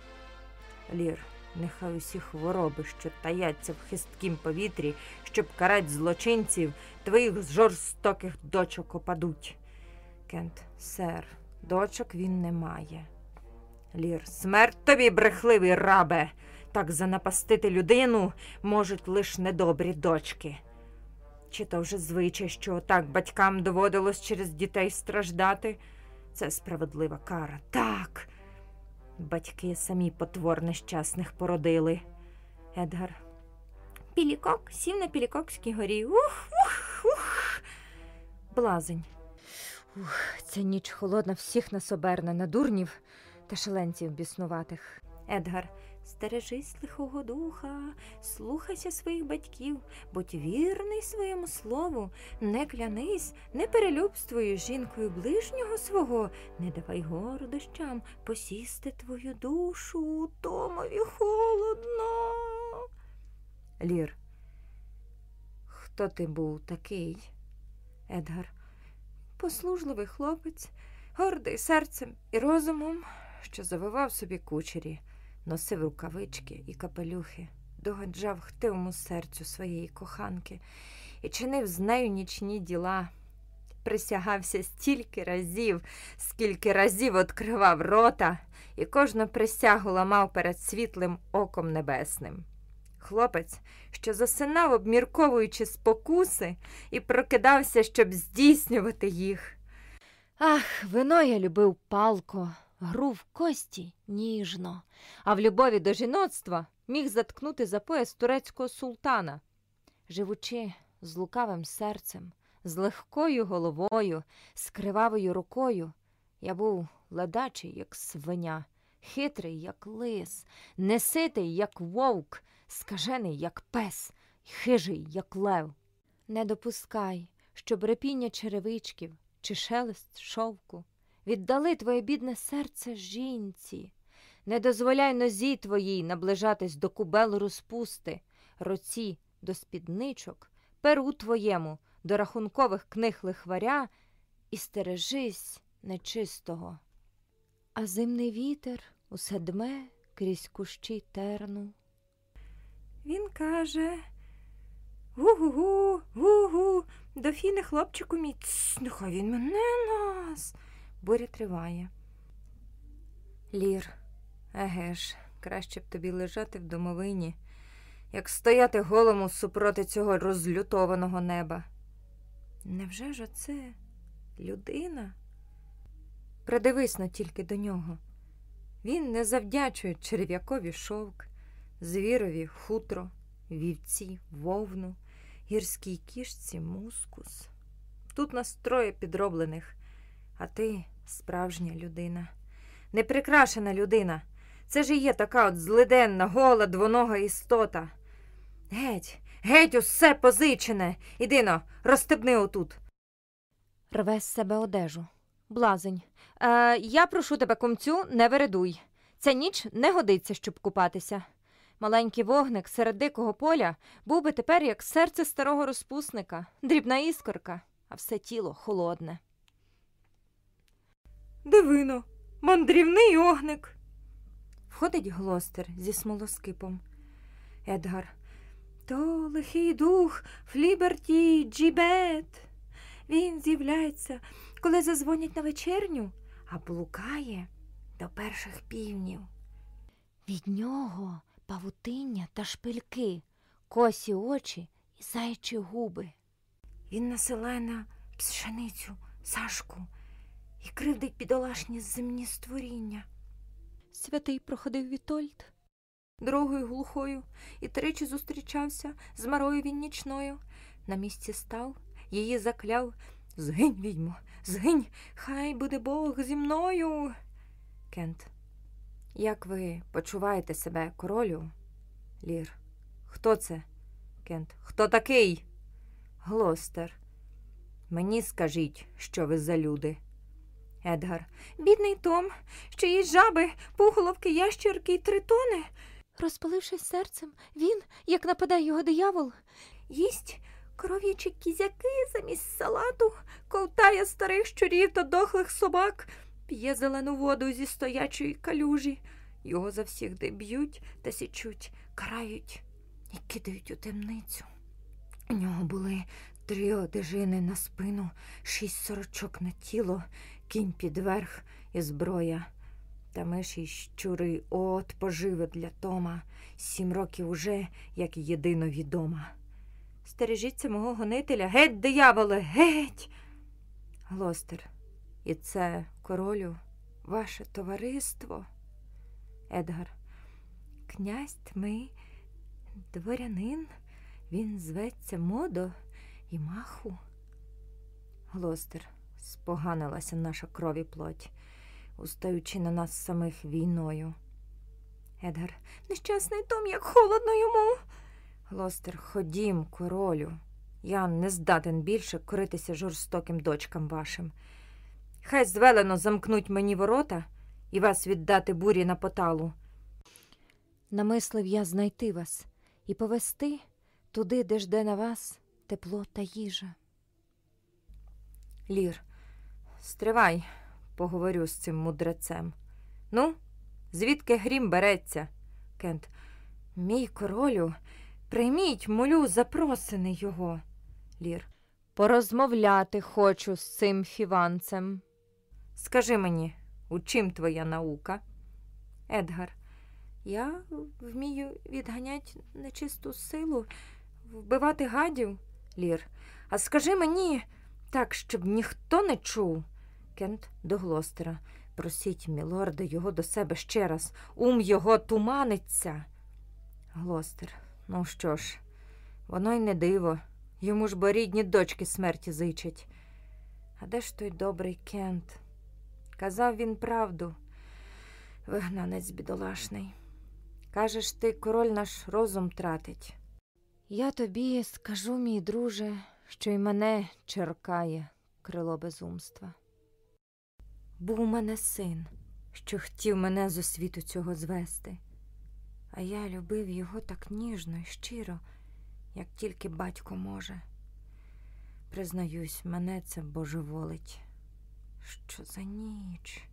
Лір, нехай усі хвороби, що таяться в хисткім повітрі, щоб карать злочинців, твоїх жорстоких дочок опадуть. Кент, сер, дочок він не має. Лір, смерть тобі, брехливий рабе. Так занапастити людину можуть лиш недобрі дочки. Чи то вже звичай, що так батькам доводилось через дітей страждати? Це справедлива кара. Так. Батьки самі потвор нещасних породили. Едгар. Пілікок сів на Пілікокській горі. Ух, ух, ух. Блазень. Ця ніч холодна всіх нас оберне на дурнів та шаленців біснуватих. Едгар. Стережись лихого духа, слухайся своїх батьків, будь вірний своєму слову, не клянись, не перелюбствуй жінкою ближнього свого, не давай гордощам посісти твою душу, Томові холодно. Лір. Хто ти був такий? Едгар. Послужливий хлопець, гордий серцем і розумом, що завивав собі кучері носив рукавички і капелюхи, догаджав хтивому серцю своєї коханки і чинив з нею нічні діла. Присягався стільки разів, скільки разів відкривав рота, і кожну присягу ламав перед світлим оком небесним. Хлопець, що засинав, обмірковуючи спокуси, і прокидався, щоб здійснювати їх. Ах, вино я любив палко, гру в кості ніжно, а в любові до жіноцтва міг заткнути за пояс турецького султана. Живучи з лукавим серцем, з легкою головою, з кривавою рукою, я був ледачий, як свиня, хитрий, як лис, неситий, як вовк, скажений, як пес, хижий, як лев. Не допускай, щоб репіння черевичків чи шелест шовку віддали твоє бідне серце жінці. Не дозволяй нозі твоїй наближатись до кубел розпусти, році до спідничок, перу твоєму до рахункових книг лихваря і стережись нечистого. А зимний вітер усе дме крізь кущі терну. Він каже гу-гу-гу, гу-гу, до фіни хлопчику мій, «Тс, нехай він мене нас. Буря триває. Лір, еге ж, краще б тобі лежати в домовині, як стояти голому супроти цього розлютованого неба. Невже ж оце людина? Придивись но тільки до нього. Він не завдячує черв'якові шовк, звірові хутро, вівці, вовну, гірській кішці мускус. Тут нас троє підроблених, а ти справжня людина, неприкрашена людина. Це ж і є така от злиденна, гола, двонога істота. Геть, геть, усе позичене. Ідино, розстебни отут. Рве з себе одежу. Блазень. Е, я прошу тебе, комцю, не вередуй. Ця ніч не годиться, щоб купатися. Маленький вогник серед дикого поля був би тепер як серце старого розпусника, дрібна іскорка, а все тіло холодне. Дивино, мандрівний огник. Входить глостер зі смолоскипом. Едгар. То лихий дух Фліберті Джібет. Він з'являється, коли зазвонять на вечерню, а блукає до перших півнів. Від нього павутиння та шпильки, косі очі і зайчі губи. Він насилає на пшеницю, Сашку і кривдить бідолашні земні створіння. Святий проходив Вітольд. Дорогою глухою і тричі зустрічався з Марою він нічною. На місці став, її закляв. Згинь, відьмо, згинь, хай буде Бог зі мною. Кент, як ви почуваєте себе королю? Лір. Хто це? Кент. Хто такий? Глостер. Мені скажіть, що ви за люди. Едгар. Бідний Том, що їсть жаби, пуголовки, ящерки й тритони. Розпалившись серцем, він, як нападає його диявол, Їсть коров'ячі кізяки замість салату, ковтає старих щурів та дохлих собак, п'є зелену воду зі стоячої калюжі. Його завсігди б'ють та січуть, карають і кидають у темницю. У нього були три одежини на спину, шість сорочок на тіло, кінь під верх і зброя. Та миші й щури, от поживи для Тома, сім років уже, як єдино відома. Стережіться мого гонителя, геть, дияволе, геть. Глостер, і це королю, ваше товариство. Едгар, князь тьми, дворянин, він зветься Модо і маху. Глостер, споганилася наша кров і плоть, устаючи на нас самих війною. Едгар, нещасний Том, як холодно йому. Глостер, ходім, королю. Я не здатен більше коритися жорстоким дочкам вашим. Хай звелено замкнуть мені ворота і вас віддати бурі на поталу. намислив я знайти вас і повести туди, де жде на вас тепло та їжа. Лір, стривай, поговорю з цим мудрецем. Ну, звідки грім береться? Кент, мій королю, прийміть, молю, запросини його. Лір, Порозмовляти хочу з цим фіванцем. скажи мені, у чим твоя наука? Едгар, я вмію відганяти нечисту силу, вбивати гадів. Лір, а скажи мені так, щоб ніхто не чув. Кент до Глостера. Просіть, мілорда, його до себе ще раз. Ум його туманиться. Глостер, ну що ж, воно й не диво. Йому ж бо рідні дочки смерті зичать. А де ж той добрий Кент? Казав він правду, вигнанець бідолашний. Кажеш, ти король наш розум тратить. Я тобі скажу, мій друже, що й мене черкає крило безумства. Був у мене син, що хотів мене з освіту цього звести, а я любив його так ніжно і щиро, як тільки батько може. Признаюсь, мене це божеволить. Що за ніч?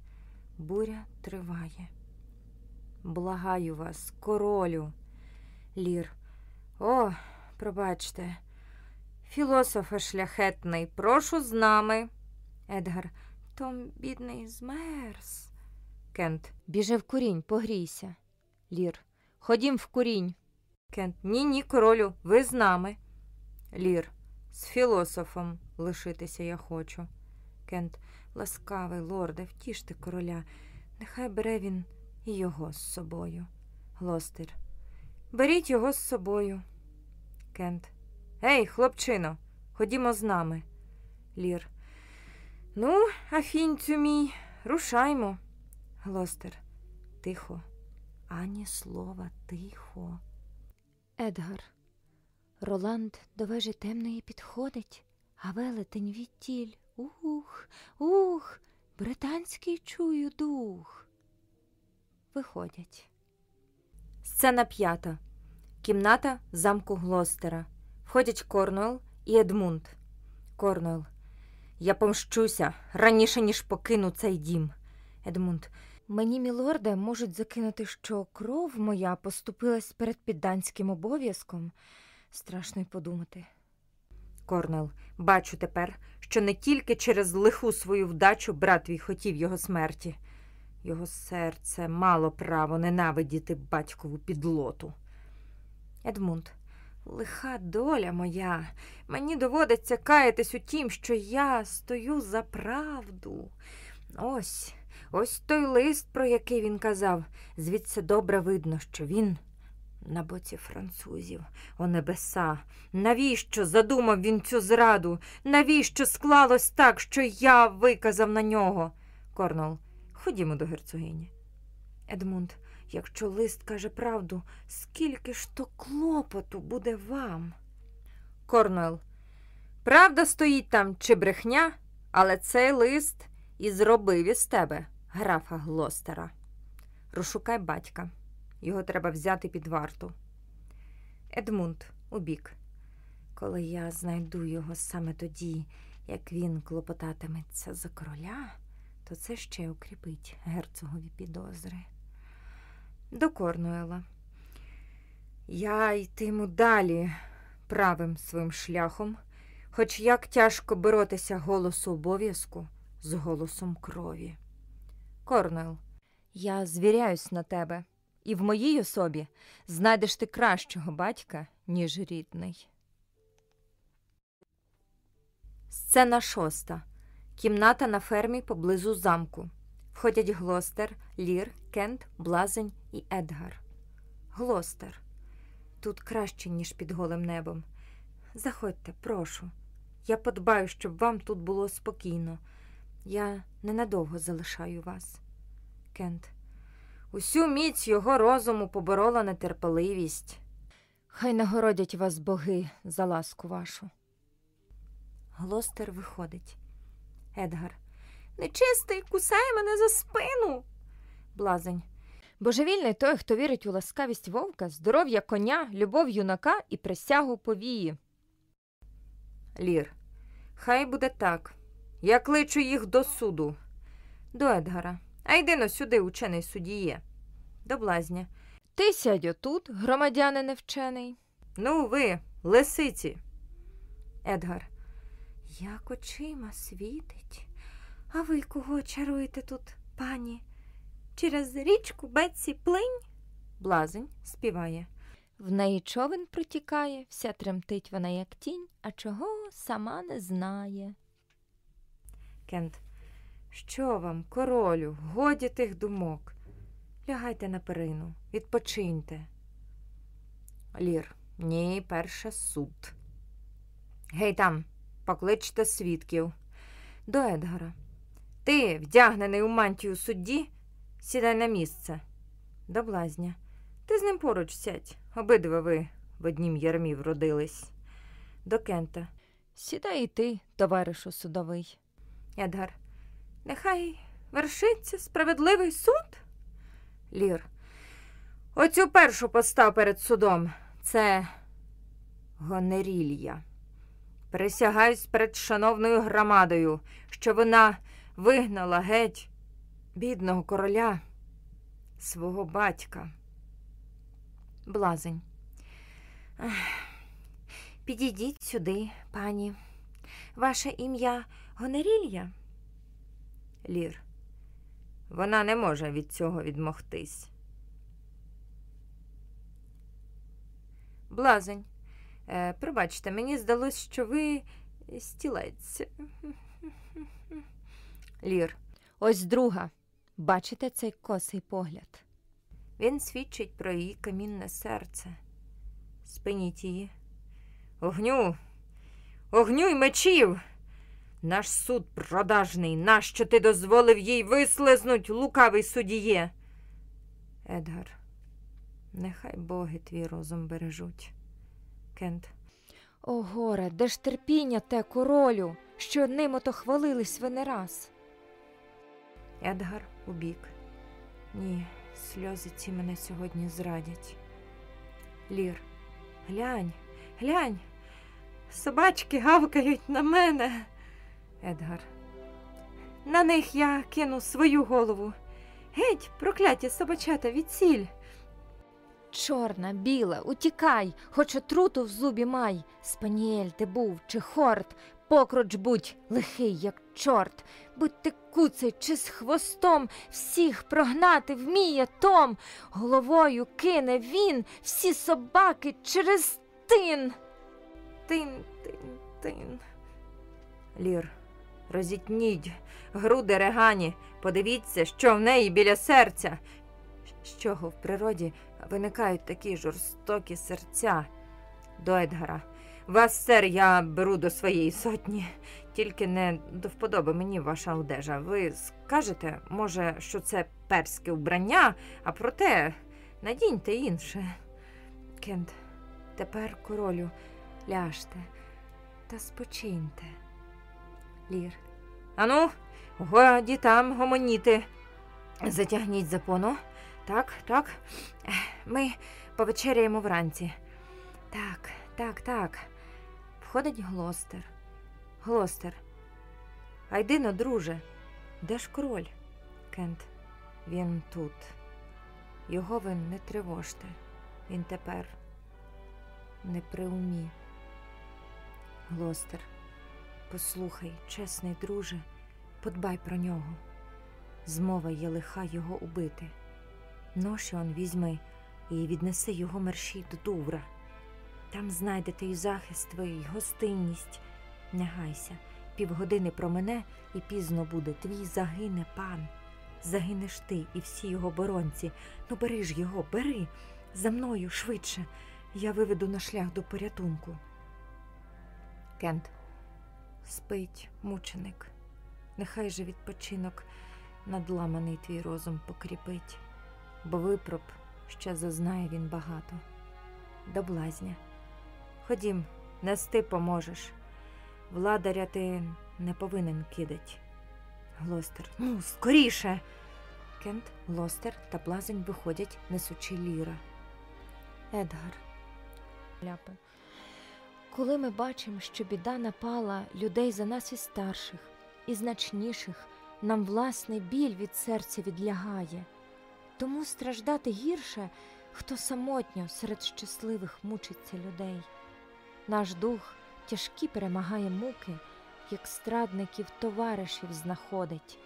Буря триває. Благаю вас, королю. Лір. О, пробачте. Філософе шляхетний, прошу з нами. Едгар. Том, бідний, змерз. Кент. Біжи в курінь, погрійся. Лір. Ходім в курінь. Кент. Ні, ні, королю, ви з нами. Лір. З філософом лишитися я хочу. Кент. Ласкавий лорде, втіште короля. Нехай бере він і його з собою. Глостер. Беріть його з собою. Кент. Ей, хлопчино, ходімо з нами. Лір. Ну, афінцю мій, рушаймо. Глостер. Тихо. Ані слова, тихо. Едгар. Роланд до вежі темної підходить, а велетень відтіль. Ух, ух, британський чую дух. Виходять. Сцена п'ята. Кімната замку Глостера. Входять Корнуел і Едмунд. Корнуел. Я помщуся раніше, ніж покину цей дім. Едмунд. Мені, мілорде, можуть закинути, що кров моя поступилась перед підданським обов'язком. Страшно й подумати. Корнел. Бачу тепер, що не тільки через лиху свою вдачу брат твій хотів його смерті. Його серце мало право ненавидіти батькову підлоту. Едмунд, лиха доля моя. Мені доводиться каятись у тім, що я стою за правду. Ось, ось той лист, про який він казав. Звідси добре видно, що він на боці французів. О небеса! Навіщо задумав він цю зраду? Навіщо склалось так, що я виказав на нього? Корнол, ходімо до герцогині. Едмунд, якщо лист каже правду, скільки ж то клопоту буде вам? Корнуел, правда стоїть там чи брехня, але цей лист і зробив із тебе графа Глостера. Розшукай батька. Його треба взяти під варту. Едмунд, убік. Коли я знайду його саме тоді, як він клопотатиметься за короля, то це ще укріпить герцогові підозри. До Корнуела. Я йтиму далі правим своїм шляхом, хоч як тяжко боротися голосу обов'язку з голосом крові. Корнуел, я звіряюсь на тебе, і в моїй особі знайдеш ти кращого батька, ніж рідний. Сцена шоста. Кімната на фермі поблизу замку. Входять Глостер, Лір, Кент, Блазень і Едгар. Глостер. Тут краще, ніж під голим небом. Заходьте, прошу. Я подбаю, щоб вам тут було спокійно. Я ненадовго залишаю вас. Кент. Усю міць його розуму поборола нетерпеливість. Хай нагородять вас боги за ласку вашу. Глостер виходить. Едгар. Нечистий кусає мене за спину. Блазень. Божевільний той, хто вірить у ласкавість вовка, здоров'я коня, любов юнака і присягу повії. Лір. Хай буде так. Я кличу їх до суду. До Едгара. А йди но сюди, учений судіє. До блазня. Ти сядь отут, громадяне невчений. Ну, ви, лисиці. Едгар. Як очима світить. А ви кого чаруєте тут, пані? Через річку Бетсі плинь? Блазень співає. В неї човен протікає, вся тремтить вона, як тінь, а чого сама не знає. Кент. Що вам, королю, годі тих думок. Лягайте на перину, відпочиньте. Лір. Ні, перше суд. Гей там, покличте свідків. До Едгара. Ти, вдягнений у мантію судді, сідай на місце. До блазня. Ти з ним поруч сядь. Обидва ви в однім ярмі вродились. До Кента. Сідай і ти, товаришу судовий. Едгар. Нехай вершиться справедливий суд. Лір. Оцю першу постав перед судом. Це гонерілля. Присягаюсь перед шановною громадою, що вона вигнала геть бідного короля свого батька. Блазень. Підійдіть сюди, пані. Ваше ім'я Гонерілля? Лір. Вона не може від цього відмогтись. Блазень. Е, пробачте, мені здалось, що ви стілець. Лір. Ось друга. Бачите цей косий погляд? Він свідчить про її камінне серце. Спиніть її. Огню, огню й мечів. Наш суд продажний. Нащо ти дозволив їй вислизнуть, лукавий судіє? Едгар, нехай боги твій розум бережуть. Кент. О, горе, де ж терпіння те, королю, що ним ото хвалились ви не раз. Едгар убік. Ні, сльози ці мене сьогодні зрадять. Лір, глянь, глянь. Собачки гавкають на мене. Едгар. На них я кину свою голову. Геть, прокляті собачата, відсіль. Чорна, біла, утікай, хоч отруту в зубі май. Спаніель ти був чи хорт, покруч будь лихий, як чорт, будь ти куций чи з хвостом, всіх прогнати вміє Том. Головою кине він всі собаки через тин. Тин, тин, тин. Лір, розітніть груди регані, подивіться, що в неї біля серця. З чого в природі виникають такі жорстокі серця? До Едгара. Вас, сер, я беру до своєї сотні, тільки не до вподоби мені ваша одежа. Ви скажете, може, що це перське вбрання, а проте надіньте інше. Кент, тепер королю, ляжте та спочиньте. Лір. Ану, годі там гомоніти. Затягніть запону. Так, так. Ми повечеряємо вранці. Так, так, так. Входить Глостер. Глостер. А йди-но, друже, де ж король? Кент. Він тут. Його ви не тривожте. Він тепер не при умі. Глостер, послухай, чесний друже, подбай про нього. Змова є лиха його убити. Ноші он візьми і віднеси його мерщій до Дувра. Там знайдете і захист твій, і гостинність. Не гайся, півгодини промене, і пізно буде. Твій загине пан. Загинеш ти і всі його боронці. Ну бери ж його, бери. За мною швидше. Я виведу на шлях до порятунку. Кент. Спить, мученик. Нехай же відпочинок надламаний твій розум покріпить, бо випроб ще зазнає він багато. До блазня. Ходім, нести поможеш. Владаря ти не повинен кидать. Глостер. Ну, скоріше. Кент, Глостер та блазень виходять, несучи ліра. Едгар. Ляпи. Коли ми бачимо, що біда напала людей за нас і старших, і значніших, нам власний біль від серця відлягає. Тому страждати гірше, хто самотньо серед щасливих мучиться людей. Наш дух тяжкі перемагає муки, як страдників товаришів знаходить.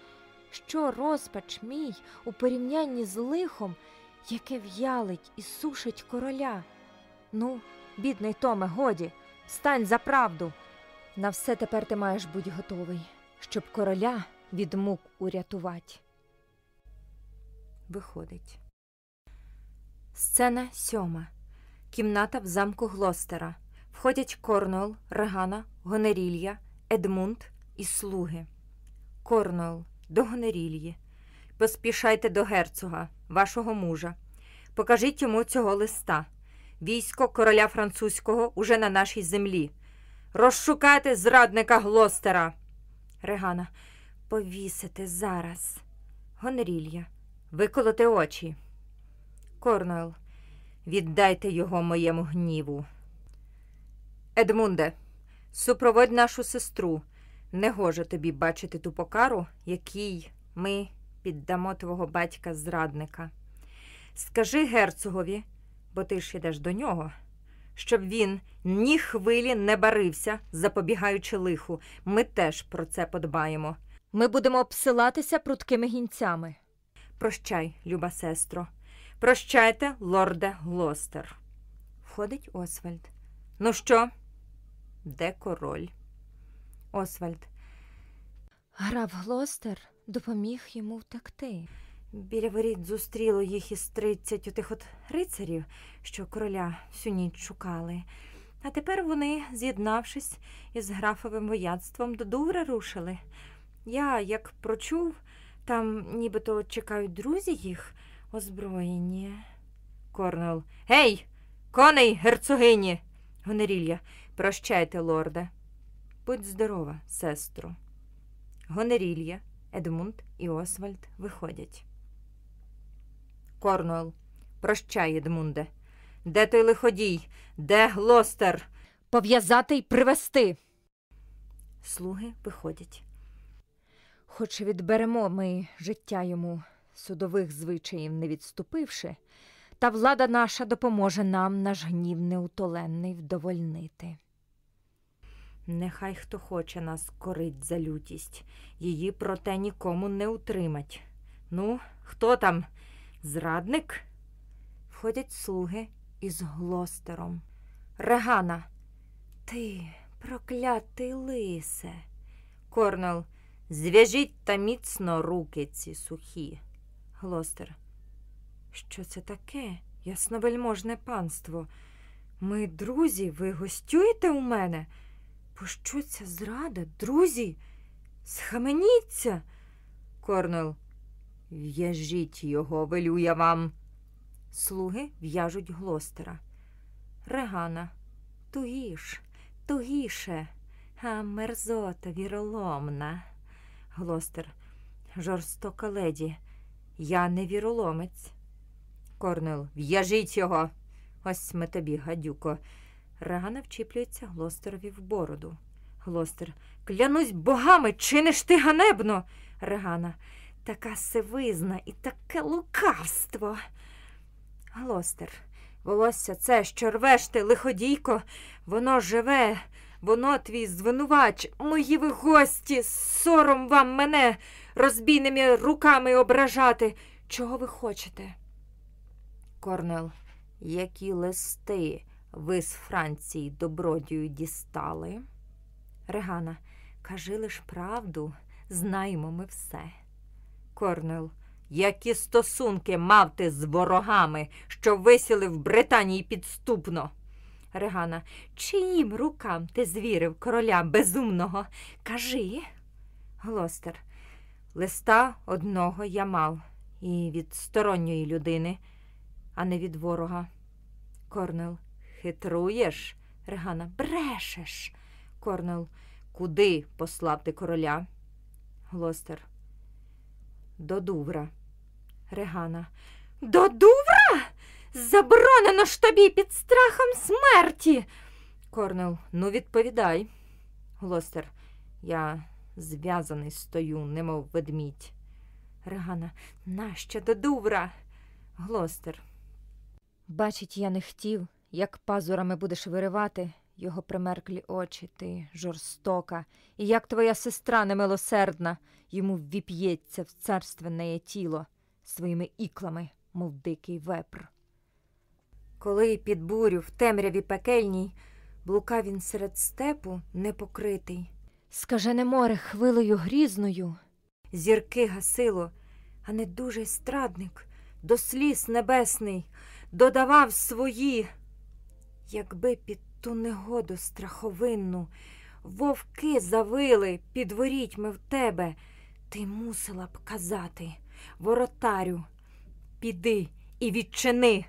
Що розпач мій у порівнянні з лихом, яке в'ялить і сушить короля? Ну, бідний Томе, годі, стань за правду. На все тепер ти маєш бути готовий, щоб короля від мук урятувати. Виходить. Сцена сьома. Кімната в замку Глостера. Входять Корнуол, Регана, Гонерілья, Едмунд і слуги. Корнуол до Гонерільї. Поспішайте до герцога, вашого мужа. Покажіть йому цього листа. Військо короля французького уже на нашій землі. Розшукайте зрадника Глостера. Регана. Повісити зараз. Гонерілья. Виколоти очі. Корнуел. Віддайте його моєму гніву. Едмунде, супроводь нашу сестру. Негоже тобі бачити ту покару, якій ми піддамо твого батька зрадника. Скажи герцогові, бо ти ж ідеш до нього, щоб він ні хвилі не барився, запобігаючи лиху. Ми теж про це подбаємо. Ми будемо обсилатися прудкими гінцями. Прощай, люба сестро. Прощайте, лорде Глостер. Входить Освальд. Ну що? Де король? Освальд. Граф Глостер допоміг йому втекти. Біля воріт зустріло їх із тридцять тих от рицарів, що короля всю ніч шукали. А тепер вони, з'єднавшись із графовим вояцтвом, до Дувра рушили. Я, як прочув, там нібито чекають друзі їх озброєні. Корнел. Гей, коней, герцогині. Гонерілля. Прощайте, лорде. Будь здорова, сестро. Гонерілля, Едмунд і Освальд виходять. Корнуел. Прощай, Едмунде. Де той лиходій? Де Глостер? Пов'язати й привести. Слуги виходять. Хоч відберемо ми життя йому, судових звичаїв не відступивши, та влада наша допоможе нам наш гнів неутоленний вдовольнити. Нехай хто хоче нас корить за лютість, її проте нікому не утримать. Ну, хто там? Зрадник? Входять слуги із глостером. Регана. Ти, проклятий лисе. Корнел. Зв'яжіть та міцно руки ці сухі. Глостер. Що це таке, ясновельможне панство? Ми друзі, ви гостюєте у мене? Пощо ця зрада, друзі? Схаменіться. Корнел. В'яжіть його, велю я вам. Слуги в'яжуть Глостера. Регана. Тугіш, тугіше, а мерзота віроломна. Глостер. Жорстока леді. Я не віроломець. Корнел. В'яжіть його. Ось ми тобі, гадюко. Регана вчіплюється Глостерові в бороду. Глостер. Клянусь богами, чиниш ти ганебно. Регана. Така сивизна і таке лукавство. Глостер. Волосся це, що рвеш ти, лиходійко, воно живе, воно твій звинувач, мої ви гості, сором вам мене розбійними руками ображати. Чого ви хочете? Корнел, які листи ви з Франції добродію дістали? Регана, кажи лиш правду, знаємо ми все. Корнел, які стосунки мав ти з ворогами, що висіли в Британії підступно? Регана, чиїм рукам ти звірив короля безумного? Кажи. Глостер, листа одного я мав, і від сторонньої людини, а не від ворога. Корнел, хитруєш? Регана, брешеш. Корнел, куди послав ти короля? Глостер. До Дувра. Регана. До Дувра? Заборонено ж тобі під страхом смерті. Корнел, ну відповідай. Глостер, я зв'язаний стою, немов ведмідь. Регана, нащо до Дувра? Глостер. Бачить, я не хотів, як пазурами будеш виривати його примерклі очі, ти жорстока, і як твоя сестра немилосердна, йому ввіп'ється в царственне тіло своїми іклами, мов дикий вепр. Коли під бурю в темряві пекельній блукав він серед степу непокритий. Скажене море хвилею грізною, Зірки гасило, а не дуже страдник, до сліз небесний, додавав свої. Якби під ту негоду страховинну вовки завили під ворітьми в тебе, ти мусила б казати, воротарю, піди і відчини.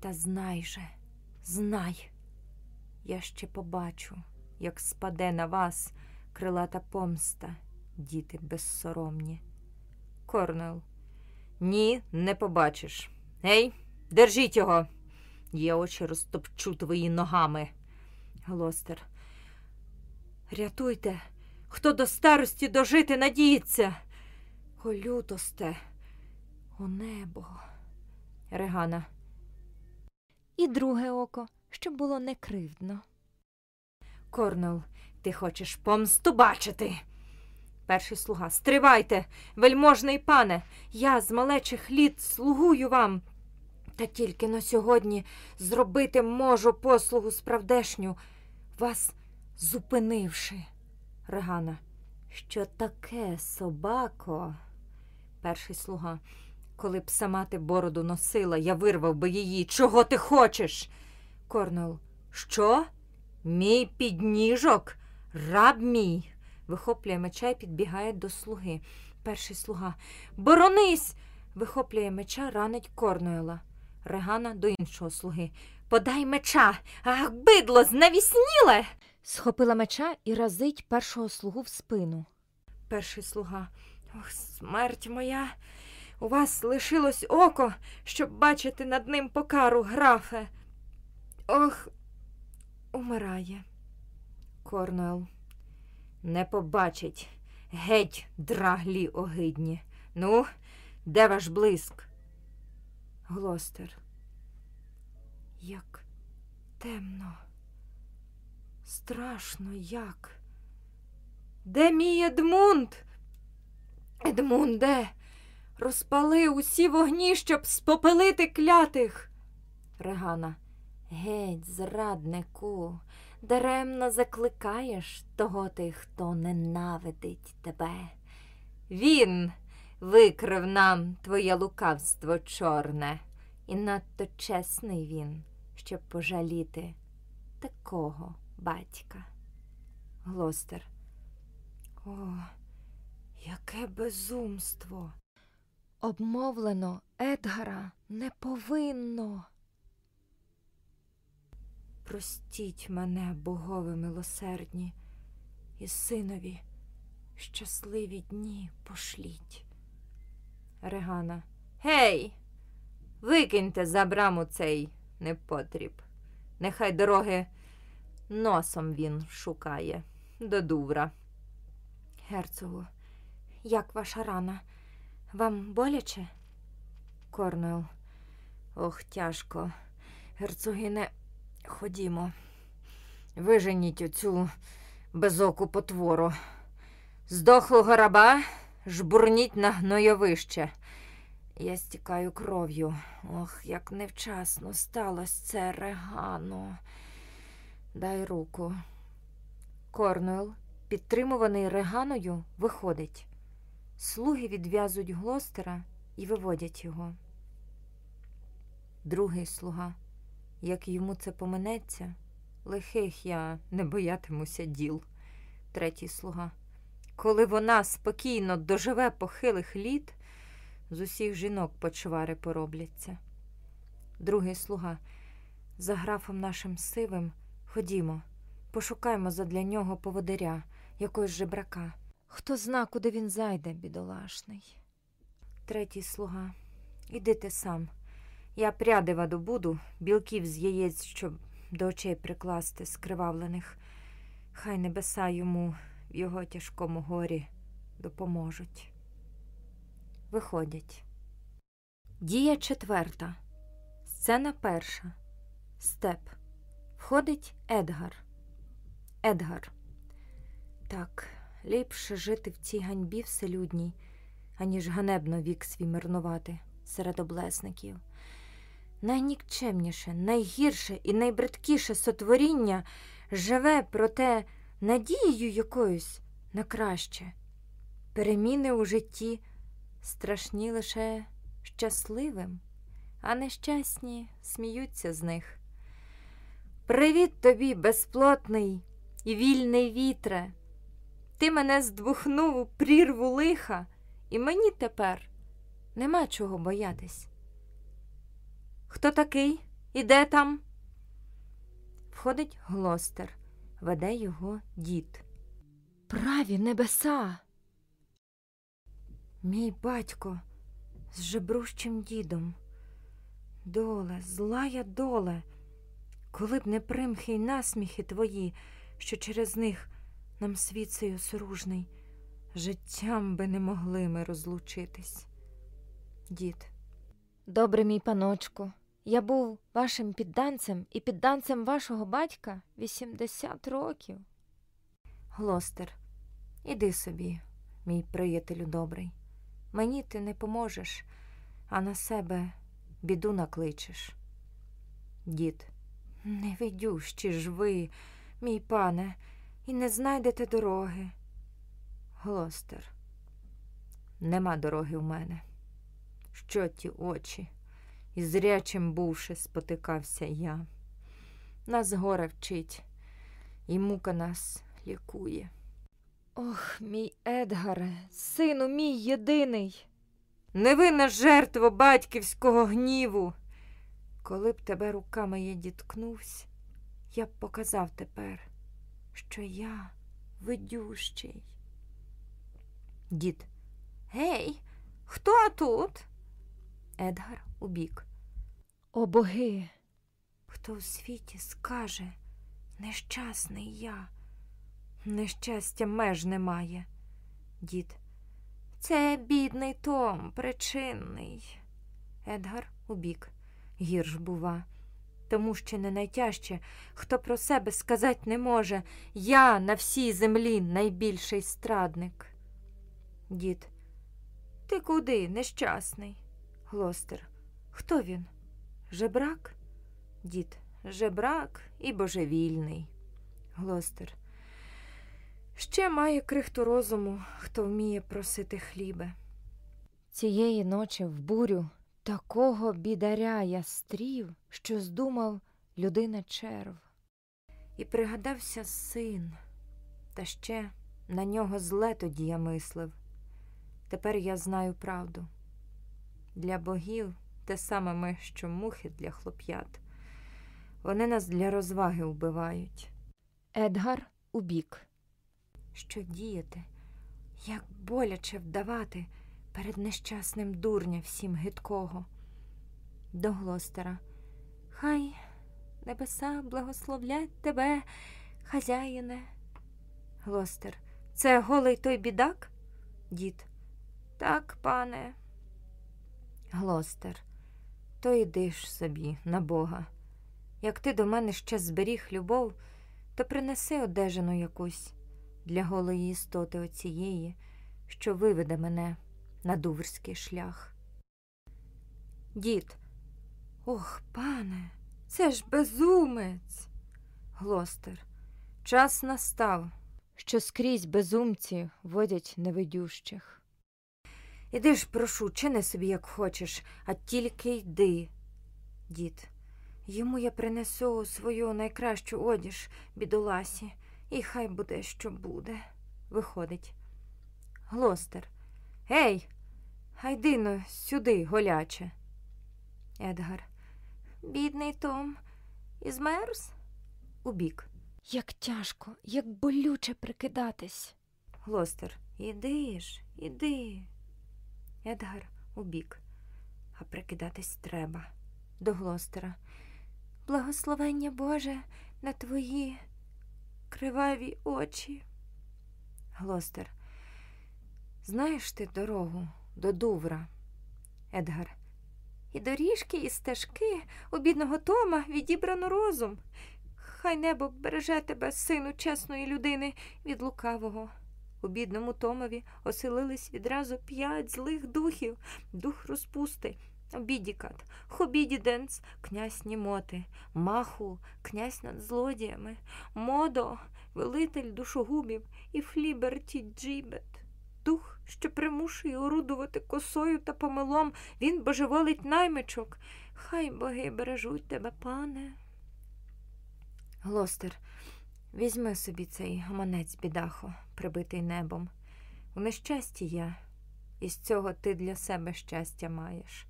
Та знай же, знай, я ще побачу, як спаде на вас крилата помста, діти безсоромні. Корнел. Ні, не побачиш. Ей, держіть його. Я очі розтопчу твої ногами. Глостер. Рятуйте, хто до старості дожити надіється. О, лютосте, о небо. Регана. і друге око, щоб було не кривдно. Корнел, ти хочеш помсту бачити. Перший слуга. Стривайте, вельможний пане, я з малечих літ слугую вам. Та тільки на сьогодні зробити можу послугу справдешню, вас зупинивши. Регана. Що таке, собако? Перший слуга. Коли б сама ти бороду носила, я вирвав би її. Чого ти хочеш? Корнел. Що? Мій підніжок? Раб мій. Вихоплює меча і підбігає до слуги. Перший слуга. Боронись! Вихоплює меча, ранить Корнуела. Регана до іншого слуги. Подай меча. Ах, бидло, знавісніле. Схопила меча і разить першого слугу в спину. Перший слуга. Ох, смерть моя. У вас лишилось око, щоб бачити над ним покару, графе. Ох, умирає. Корнуел. Не побачить. Геть, драглі огидні. Ну, де ваш блиск? Глостер. Як темно. Страшно як. Де мій Едмунд? Едмунде, розпали усі вогні, щоб спопелити клятих. Регана. Геть, зраднику, даремно закликаєш того ти, хто ненавидить тебе. Він викрив нам твоє лукавство чорне, і надто чесний він, щоб пожаліти такого батька. Глостер. О, яке безумство. Обмовлено Едгара не повинно. Простіть мене, богове милосердні, і синові щасливі дні пошліть. Регана. Гей! Викиньте за браму цей непотріб. Нехай дороги носом він шукає до Дувра. Герцогу, як ваша рана? Вам боляче? Корнел. Ох, тяжко. Герцогине, ходімо. Виженіть оцю безоку потвору. Здохлого раба жбурніть на гнойовище. Я стікаю кров'ю. Ох, як невчасно сталося це регано. Дай руку. Корнуел, підтримуваний реганою, виходить. Слуги відв'язують глостера і виводять його. Другий слуга, як йому це поминеться, лихих я не боятимуся діл. Третій слуга. Коли вона спокійно доживе похилих літ, з усіх жінок почвари поробляться. Другий слуга. За графом нашим сивим ходімо, пошукаймо задля нього поводиря, якогось жебрака. Хто зна, куди він зайде, бідолашний. Третій слуга. Іди ти сам. Я прядива добуду, білків з яєць, щоб до очей прикласти скривавлених. Хай небеса йому в його тяжкому горі допоможуть. Виходять. Дія четверта. Сцена перша. Степ. Входить Едгар. Едгар. Так, ліпше жити в цій ганьбі вселюдній, аніж ганебно вік свій мирнувати серед облесників. Найнікчемніше, найгірше і найбридкіше сотворіння живе, проте надією якоюсь на краще. Переміни у житті страшні лише щасливим, а нещасні сміються з них. Привіт тобі, безплотний і вільний вітре. Ти мене здбухнув у прірву лиха, і мені тепер нема чого боятись. Хто такий? І де там? Входить глостер, веде його дід. Праві небеса. Мій батько з жебрущим дідом. Доле, злая доле, коли б не примхи й насміхи твої, що через них нам світ цей осоружний, життям би не могли ми розлучитись. Дід, Добре, мій паночку. Я був вашим підданцем і підданцем вашого батька 80 років. Глостер, іди собі, мій приятелю добрий. Мені ти не поможеш, а на себе біду накличеш. Дід, невидющі ж ви, мій пане, і не знайдете дороги. Глостер, нема дороги в мене. Що ті очі? І зрячим бувши, спотикався я. Нас горе вчить, і мука нас лікує. Ох, мій Едгаре, сину мій єдиний. Невинна жертва батьківського гніву. Коли б тебе руками я діткнувся, я б показав тепер, що я видющий. Дід. Гей, хто тут? Едгар убік. О боги, Хто у світі скаже, нещасний я, нещастя меж немає. Дід. Це бідний Том, причинний. Едгар убік. Гірш бува. Тому що не найтяжче, хто про себе сказать не може. Я на всій землі найбільший страдник. Дід. Ти куди, нещасний? Глостер. Хто він? Жебрак? Дід. Жебрак і божевільний. Глостер. Ще має крихту розуму, хто вміє просити хліба. Цієї ночі в бурю такого бідаря я стрів, що здумав людина черв. І пригадався син, та ще на нього зле тоді я мислив. Тепер я знаю правду. Для богів те саме ми, що мухи для хлоп'ят. Вони нас для розваги вбивають. Едгар убік. Що діяти? Як боляче вдавати перед нещасним дурня всім гидкого. До Глостера. Хай небеса благословлять тебе, хазяїне. Глостер. Це голий той бідак? Дід. Так, пане. Глостер. То йди ж собі на Бога. Як ти до мене ще зберіг любов, то принеси одежину якусь для голої істоти оцієї, що виведе мене на дуврський шлях. Дід. Ох, пане, це ж безумець. Глостер. Час настав. що скрізь безумці водять невидющих. Іди ж, прошу, чини собі, як хочеш, а тільки йди. Дід. Йому я принесу свою найкращу одіж, бідоласі, і хай буде, що буде. Виходить. Глостер. Гей, гайди но сюди, голяче. Едгар. Бідний Том. І змерз? Убік. Як тяжко, як болюче прикидатись. Глостер. Іди ж, іди. Едгар убік. А прикидатись треба. До Глостера. Благословення Боже на твої криваві очі. Глостер. Знаєш ти дорогу до Дувра? Едгар. І доріжки, і стежки у бідного Тома відібрано розум. Хай небо береже тебе, сину чесної людини, від лукавого. У бідному Томові оселились відразу п'ять злих духів, дух розпусти, Бідікат, Хобідіденц, князь Німоти, Маху, князь над злодіями, Модо, велитель душогубів і Фліберті Джібет. Дух, що примушує орудувати косою та помилом, він божеволить наймичок. Хай боги бережуть тебе, пане. Глостер, візьми собі цей гаманець, бідахо, прибитий небом. У нещасті я, і з цього ти для себе щастя маєш.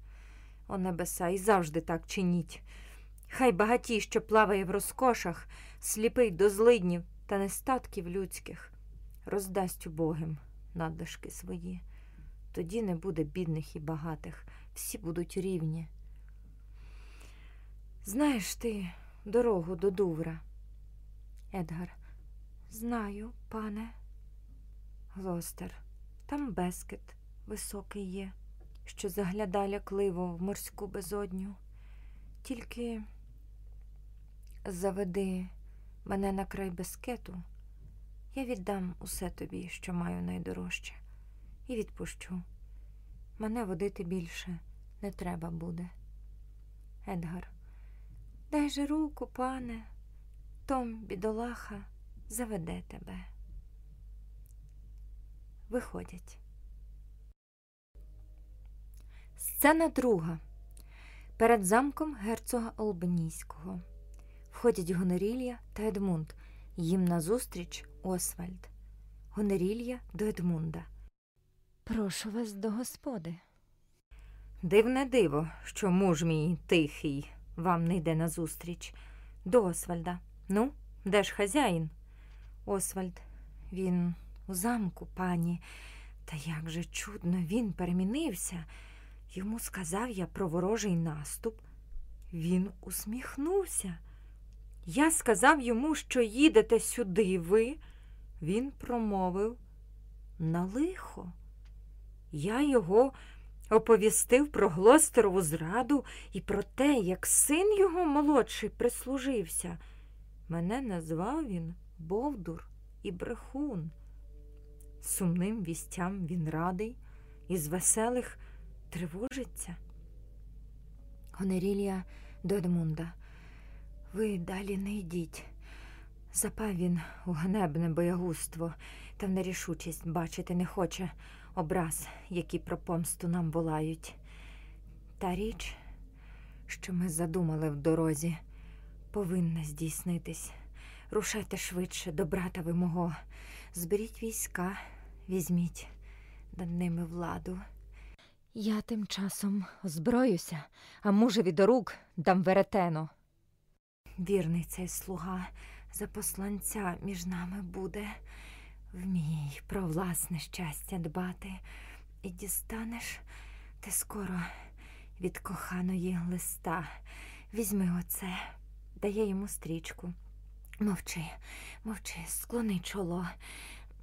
О небеса, і завжди так чиніть. Хай багатій, що плаває в розкошах, сліпий до злиднів та нестатків людських, роздасть убогим надлишки свої. Тоді не буде бідних і багатих, всі будуть рівні. Знаєш ти дорогу до Дувра? Едгар. Знаю, пане. Глостер. Там безкит високий є, що заглядає лякливо в морську безодню. Тільки заведи мене на край безкету, я віддам усе тобі, що маю найдорожче, і відпущу. Мене водити більше не треба буде. Едгар. Дай же руку, пане. Том, бідолаха, заведе тебе. Виходять. Сцена друга. Перед замком герцога Олбанійського. Входять Гонорілія та Едмунд. Їм назустріч Освальд. Гонорілія до Едмунда. Прошу вас до господи. Дивне диво, що муж мій тихий вам не йде назустріч. До Освальда. Ну, де ж хазяїн? Освальд, він у замку, пані. Та як же чудно він перемінився. Йому сказав я про ворожий наступ. Він усміхнувся. Я сказав йому, що їдете сюди ви. Він промовив на лихо. Я його Оповістив про Глостерову зраду і про те, як син його молодший прислужився. Мене назвав він Бовдур і брехун. Сумним вістям він радий, із веселих тривожиться. Гонерілія до Едмунда. Ви далі не йдіть. Запав він у ганебне боягузтво та в нерішучість бачити не хоче образ, які про помсту нам волають. Та річ, що ми задумали в дорозі, повинна здійснитись. Рушайте швидше до брата ви мого. Зберіть війська, візьміть над ними владу. Я тим часом озброюся, а мужеві до рук дам веретено. Вірний цей слуга за посланця між нами буде. Вмій про власне щастя дбати, і дістанеш ти скоро від коханої листа. Візьми оце, дає йому стрічку. Мовчи, мовчи, склони чоло.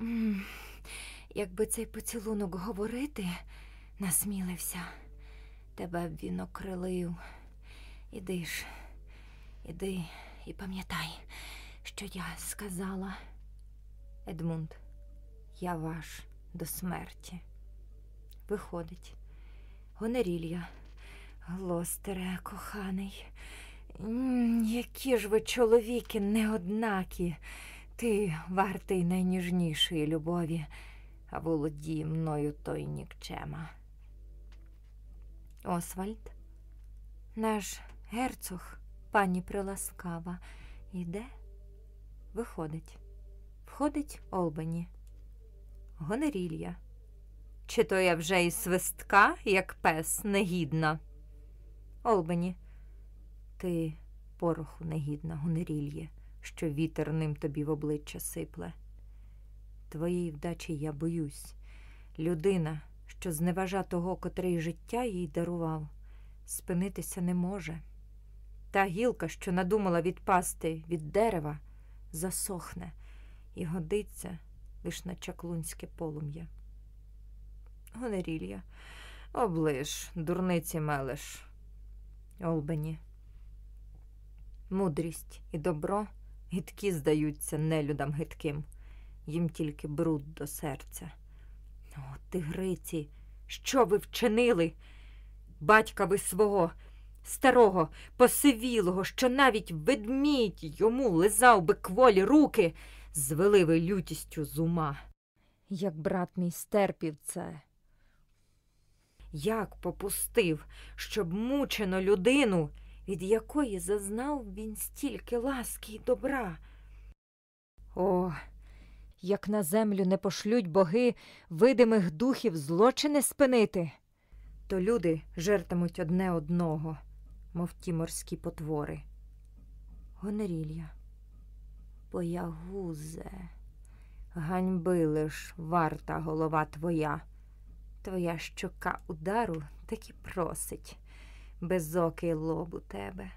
М, Якби цей поцілунок говорити, насмілився, тебе б він окрилив. Іди ж, іди і пам'ятай, що я сказала. Едмунд, я ваш до смерті. Виходить, Гонерілля, Глостере, коханий. Які ж ви чоловіки неоднакі. Ти вартий найніжнішої любові, а володіє мною той нікчема. Освальд, наш герцог, пані приласкава, іде, виходить. Входить Олбані. Гонерілля. Чи то я вже із свистка, як пес, негідна? Олбані. Ти пороху негідна, Гонерільє, що вітер ним тобі в обличчя сипле. Твоєї вдачі я боюсь. Людина, що зневажа того, котрий життя їй дарував, спинитися не може. Та гілка, що надумала відпасти від дерева, засохне і годиться лиш на чаклунське полум'я. Гонерілля, оближ, дурниці мелеш. Олбані. Мудрість і добро гидкі здаються нелюдам гидким, їм тільки бруд до серця. О, тигриці, що ви вчинили? Батька ви свого, старого, посивілого, що навіть ведмідь йому лизав би кволі руки, звели ви лютістю з ума. Як брат мій стерпів це. Як попустив, щоб мучено людину, від якої зазнав він стільки ласки й добра. О, як на землю не пошлють боги видимих духів злочини спинити. То люди жертимуть одне одного, мов ті морські потвори. Гонерілля. Боягузе, ганьби лиш варта голова твоя. Твоя щока удару таки просить, безокий лоб у тебе.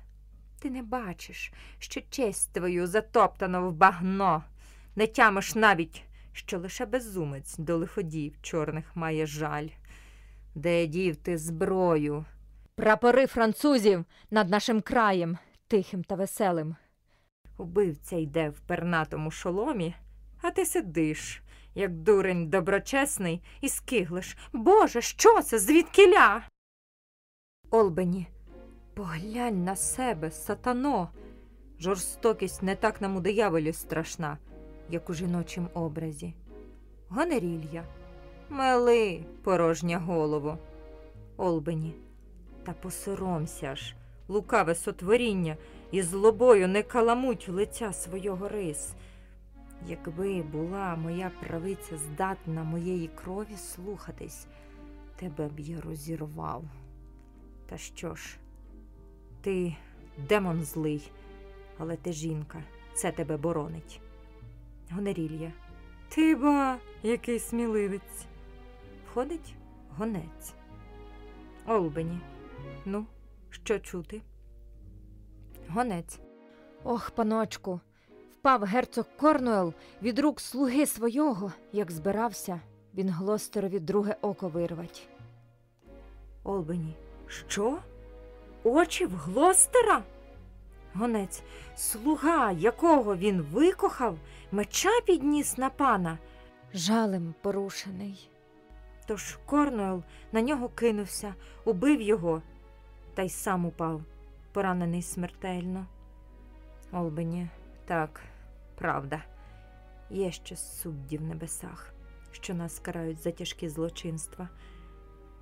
Ти не бачиш, що честь твою затоптано в багно, не тямиш навіть, що лише безумець до лиходіїв чорних має жаль. Де дів ти зброю? Прапори французів над нашим краєм, тихим та веселим. Убивця йде в пернатому шоломі, а ти сидиш, як дурень доброчесний, і скиглиш. Боже, що це? Звідкиля? Олбені, поглянь на себе, сатано. Жорстокість не так нам у дияволі страшна, як у жіночім образі. Гонерілля, мели, порожня голову. Олбені, та посоромся ж, лукаве сотворіння, і злобою не каламуть лиця свого рис. Якби була моя правиця здатна моєї крові слухатись, тебе б я розірвав. Та що ж, ти демон злий, але ти жінка, це тебе боронить. Гонерілля. Ти ба, який сміливець. Входить гонець. Олбені. Ну, що чути? Гонець. Ох, паночку, впав герцог Корнуел від рук слуги свого, як збирався він Глостерові друге око вирвать. Олбені. Що? Очі в Глостера? Гонець, слуга, якого він викохав, меча підніс на пана. Жалем порушений. Тож Корнуел на нього кинувся, убив його, та й сам упав, поранений смертельно. Олбені, так, правда, є ще судді в небесах, що нас карають за тяжкі злочинства.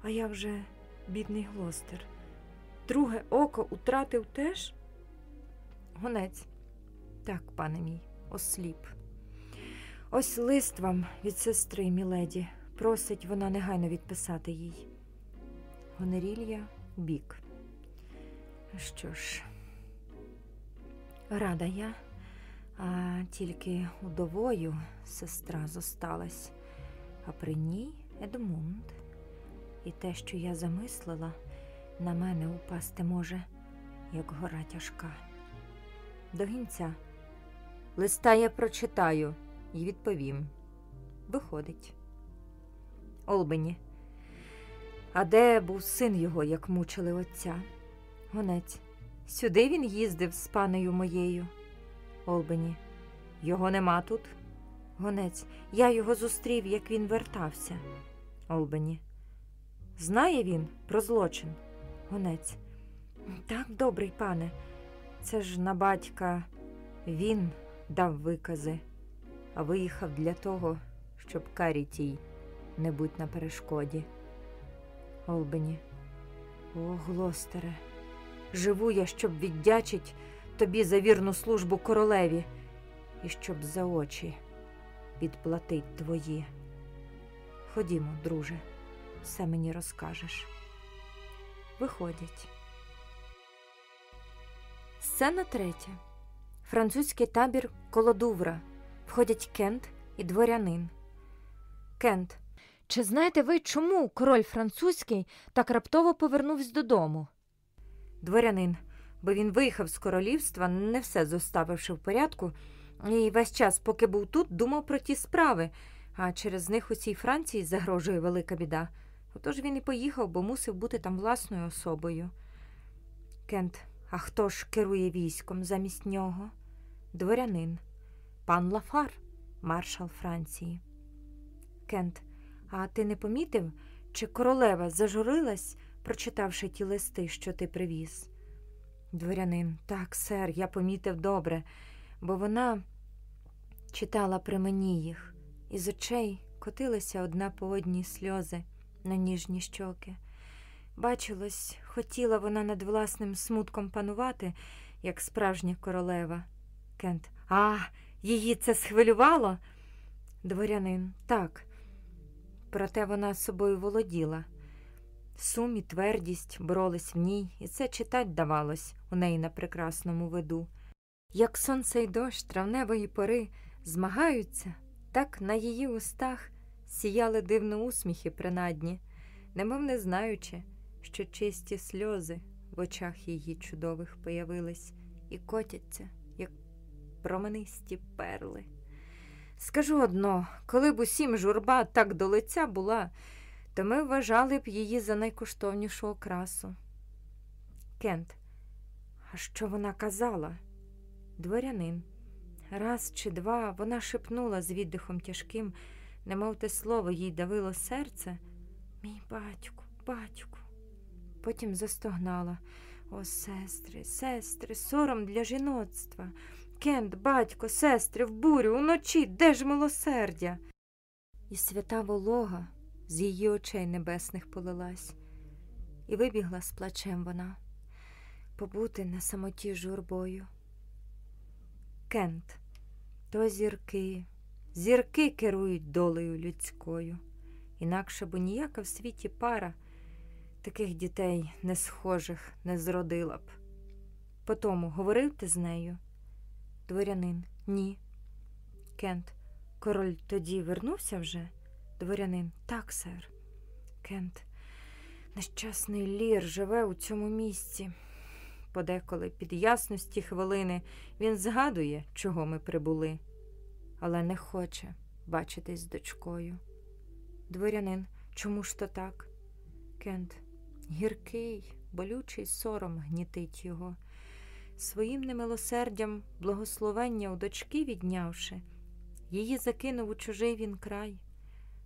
А я вже бідний глостер. Друге око утратив теж? Гонець. Так, пане мій, осліп. Ось лист вам від сестри, міледі. Просить вона негайно відписати їй. Гонерілля бік. Що ж, рада я, а тільки удовою сестра зосталась, а при ній Едмунд. І те, що я замислила, на мене упасти може, як гора тяжка. До гінця. Листа я прочитаю і відповім. Виходить. Олбені. А де був син його, як мучили отця? Гонець. Сюди він їздив з панею моєю. Олбені. Його нема тут. Гонець. Я його зустрів, як він вертався. Олбені. Знає він про злочин? Гонець. Так, добрий пане. Це ж на батька він дав викази, а виїхав для того, щоб карі тій не будь на перешкоді. Олбені. О, Глостере, живу я, щоб віддячить тобі за вірну службу королеві, і щоб за очі відплатить твої. Ходімо, друже, все мені розкажеш. Виходять. Сцена третя. Французький табір коло Дувра. Входять Кент і дворянин. Кент. Чи знаєте ви, чому король французький так раптово повернувся додому? Дворянин, бо він виїхав з королівства, не все зоставивши в порядку, і весь час, поки був тут, думав про ті справи, а через них усій Франції загрожує велика біда. Отож він і поїхав, бо мусив бути там власною особою. Кент, а хто ж керує військом замість нього? Дворянин, пан Лафар, маршал Франції. Кент, а ти не помітив, чи королева зажурилась, прочитавши ті листи, що ти привіз? Дворянин, так, сер, я помітив добре, бо вона читала при мені їх, і з очей котилися одна по одній сльози на ніжні щоки. Бачилось, хотіла вона над власним смутком панувати, як справжня королева. Кент, а, її це схвилювало? Дворянин, так. Проте вона собою володіла. Сум і твердість боролись в ній, і це читать давалось у неї на прекрасному виду. Як сонце й дощ травневої пори змагаються, так на її устах сіяли дивно усміхи принадні, немов не знаючи, що чисті сльози в очах її чудових появились і котяться, як променисті перли. Скажу одно, коли б усім журба так до лиця була, то ми вважали б її за найкоштовнішу окрасу. Кент, а що вона казала? Дворянин. Раз чи два вона шепнула з віддихом тяжким, немов те слово їй давило серце. Мій батьку, батьку. Потім застогнала. О, сестри, сестри, сором для жіноцтва. Кент, батько, сестри, в бурю, уночі, де ж милосердя? І свята волога з її очей небесних полилась, і вибігла з плачем вона побути на самоті журбою. Кент, то зірки, зірки керують долею людською, інакше бо ніяка в світі пара таких дітей не схожих не зродила б. Потому говорив ти з нею? Дворянин, ні. Кент, король тоді вернувся вже? Дворянин, так, сер. Кент, нещасний лір живе у цьому місці. Подеколи під ясності хвилини він згадує, чого ми прибули, але не хоче бачитись з дочкою. Дворянин, чому ж то так? Кент, Гіркий, болючий сором гнітить його. Своїм немилосердям благословення у дочки віднявши, її закинув у чужий він край,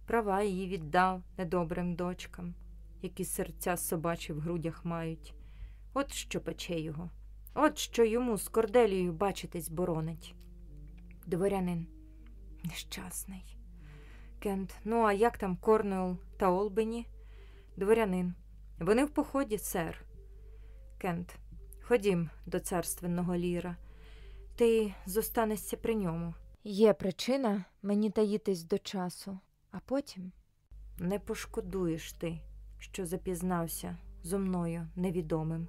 права її віддав недобрим дочкам, які серця собачі в грудях мають. От що пече його, от що йому з корделією бачитись боронить. Дворянин нещасний. Кент, ну а як там Корнуел та Олбені? Дворянин. Вони в поході, сер. Кент, ходім до царственного ліра. Ти зостанешся при ньому. Є причина мені таїтись до часу, а потім Не пошкодуєш ти, що запізнався зо мною невідомим.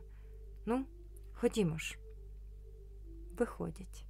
Ну, ходімо ж. Виходять.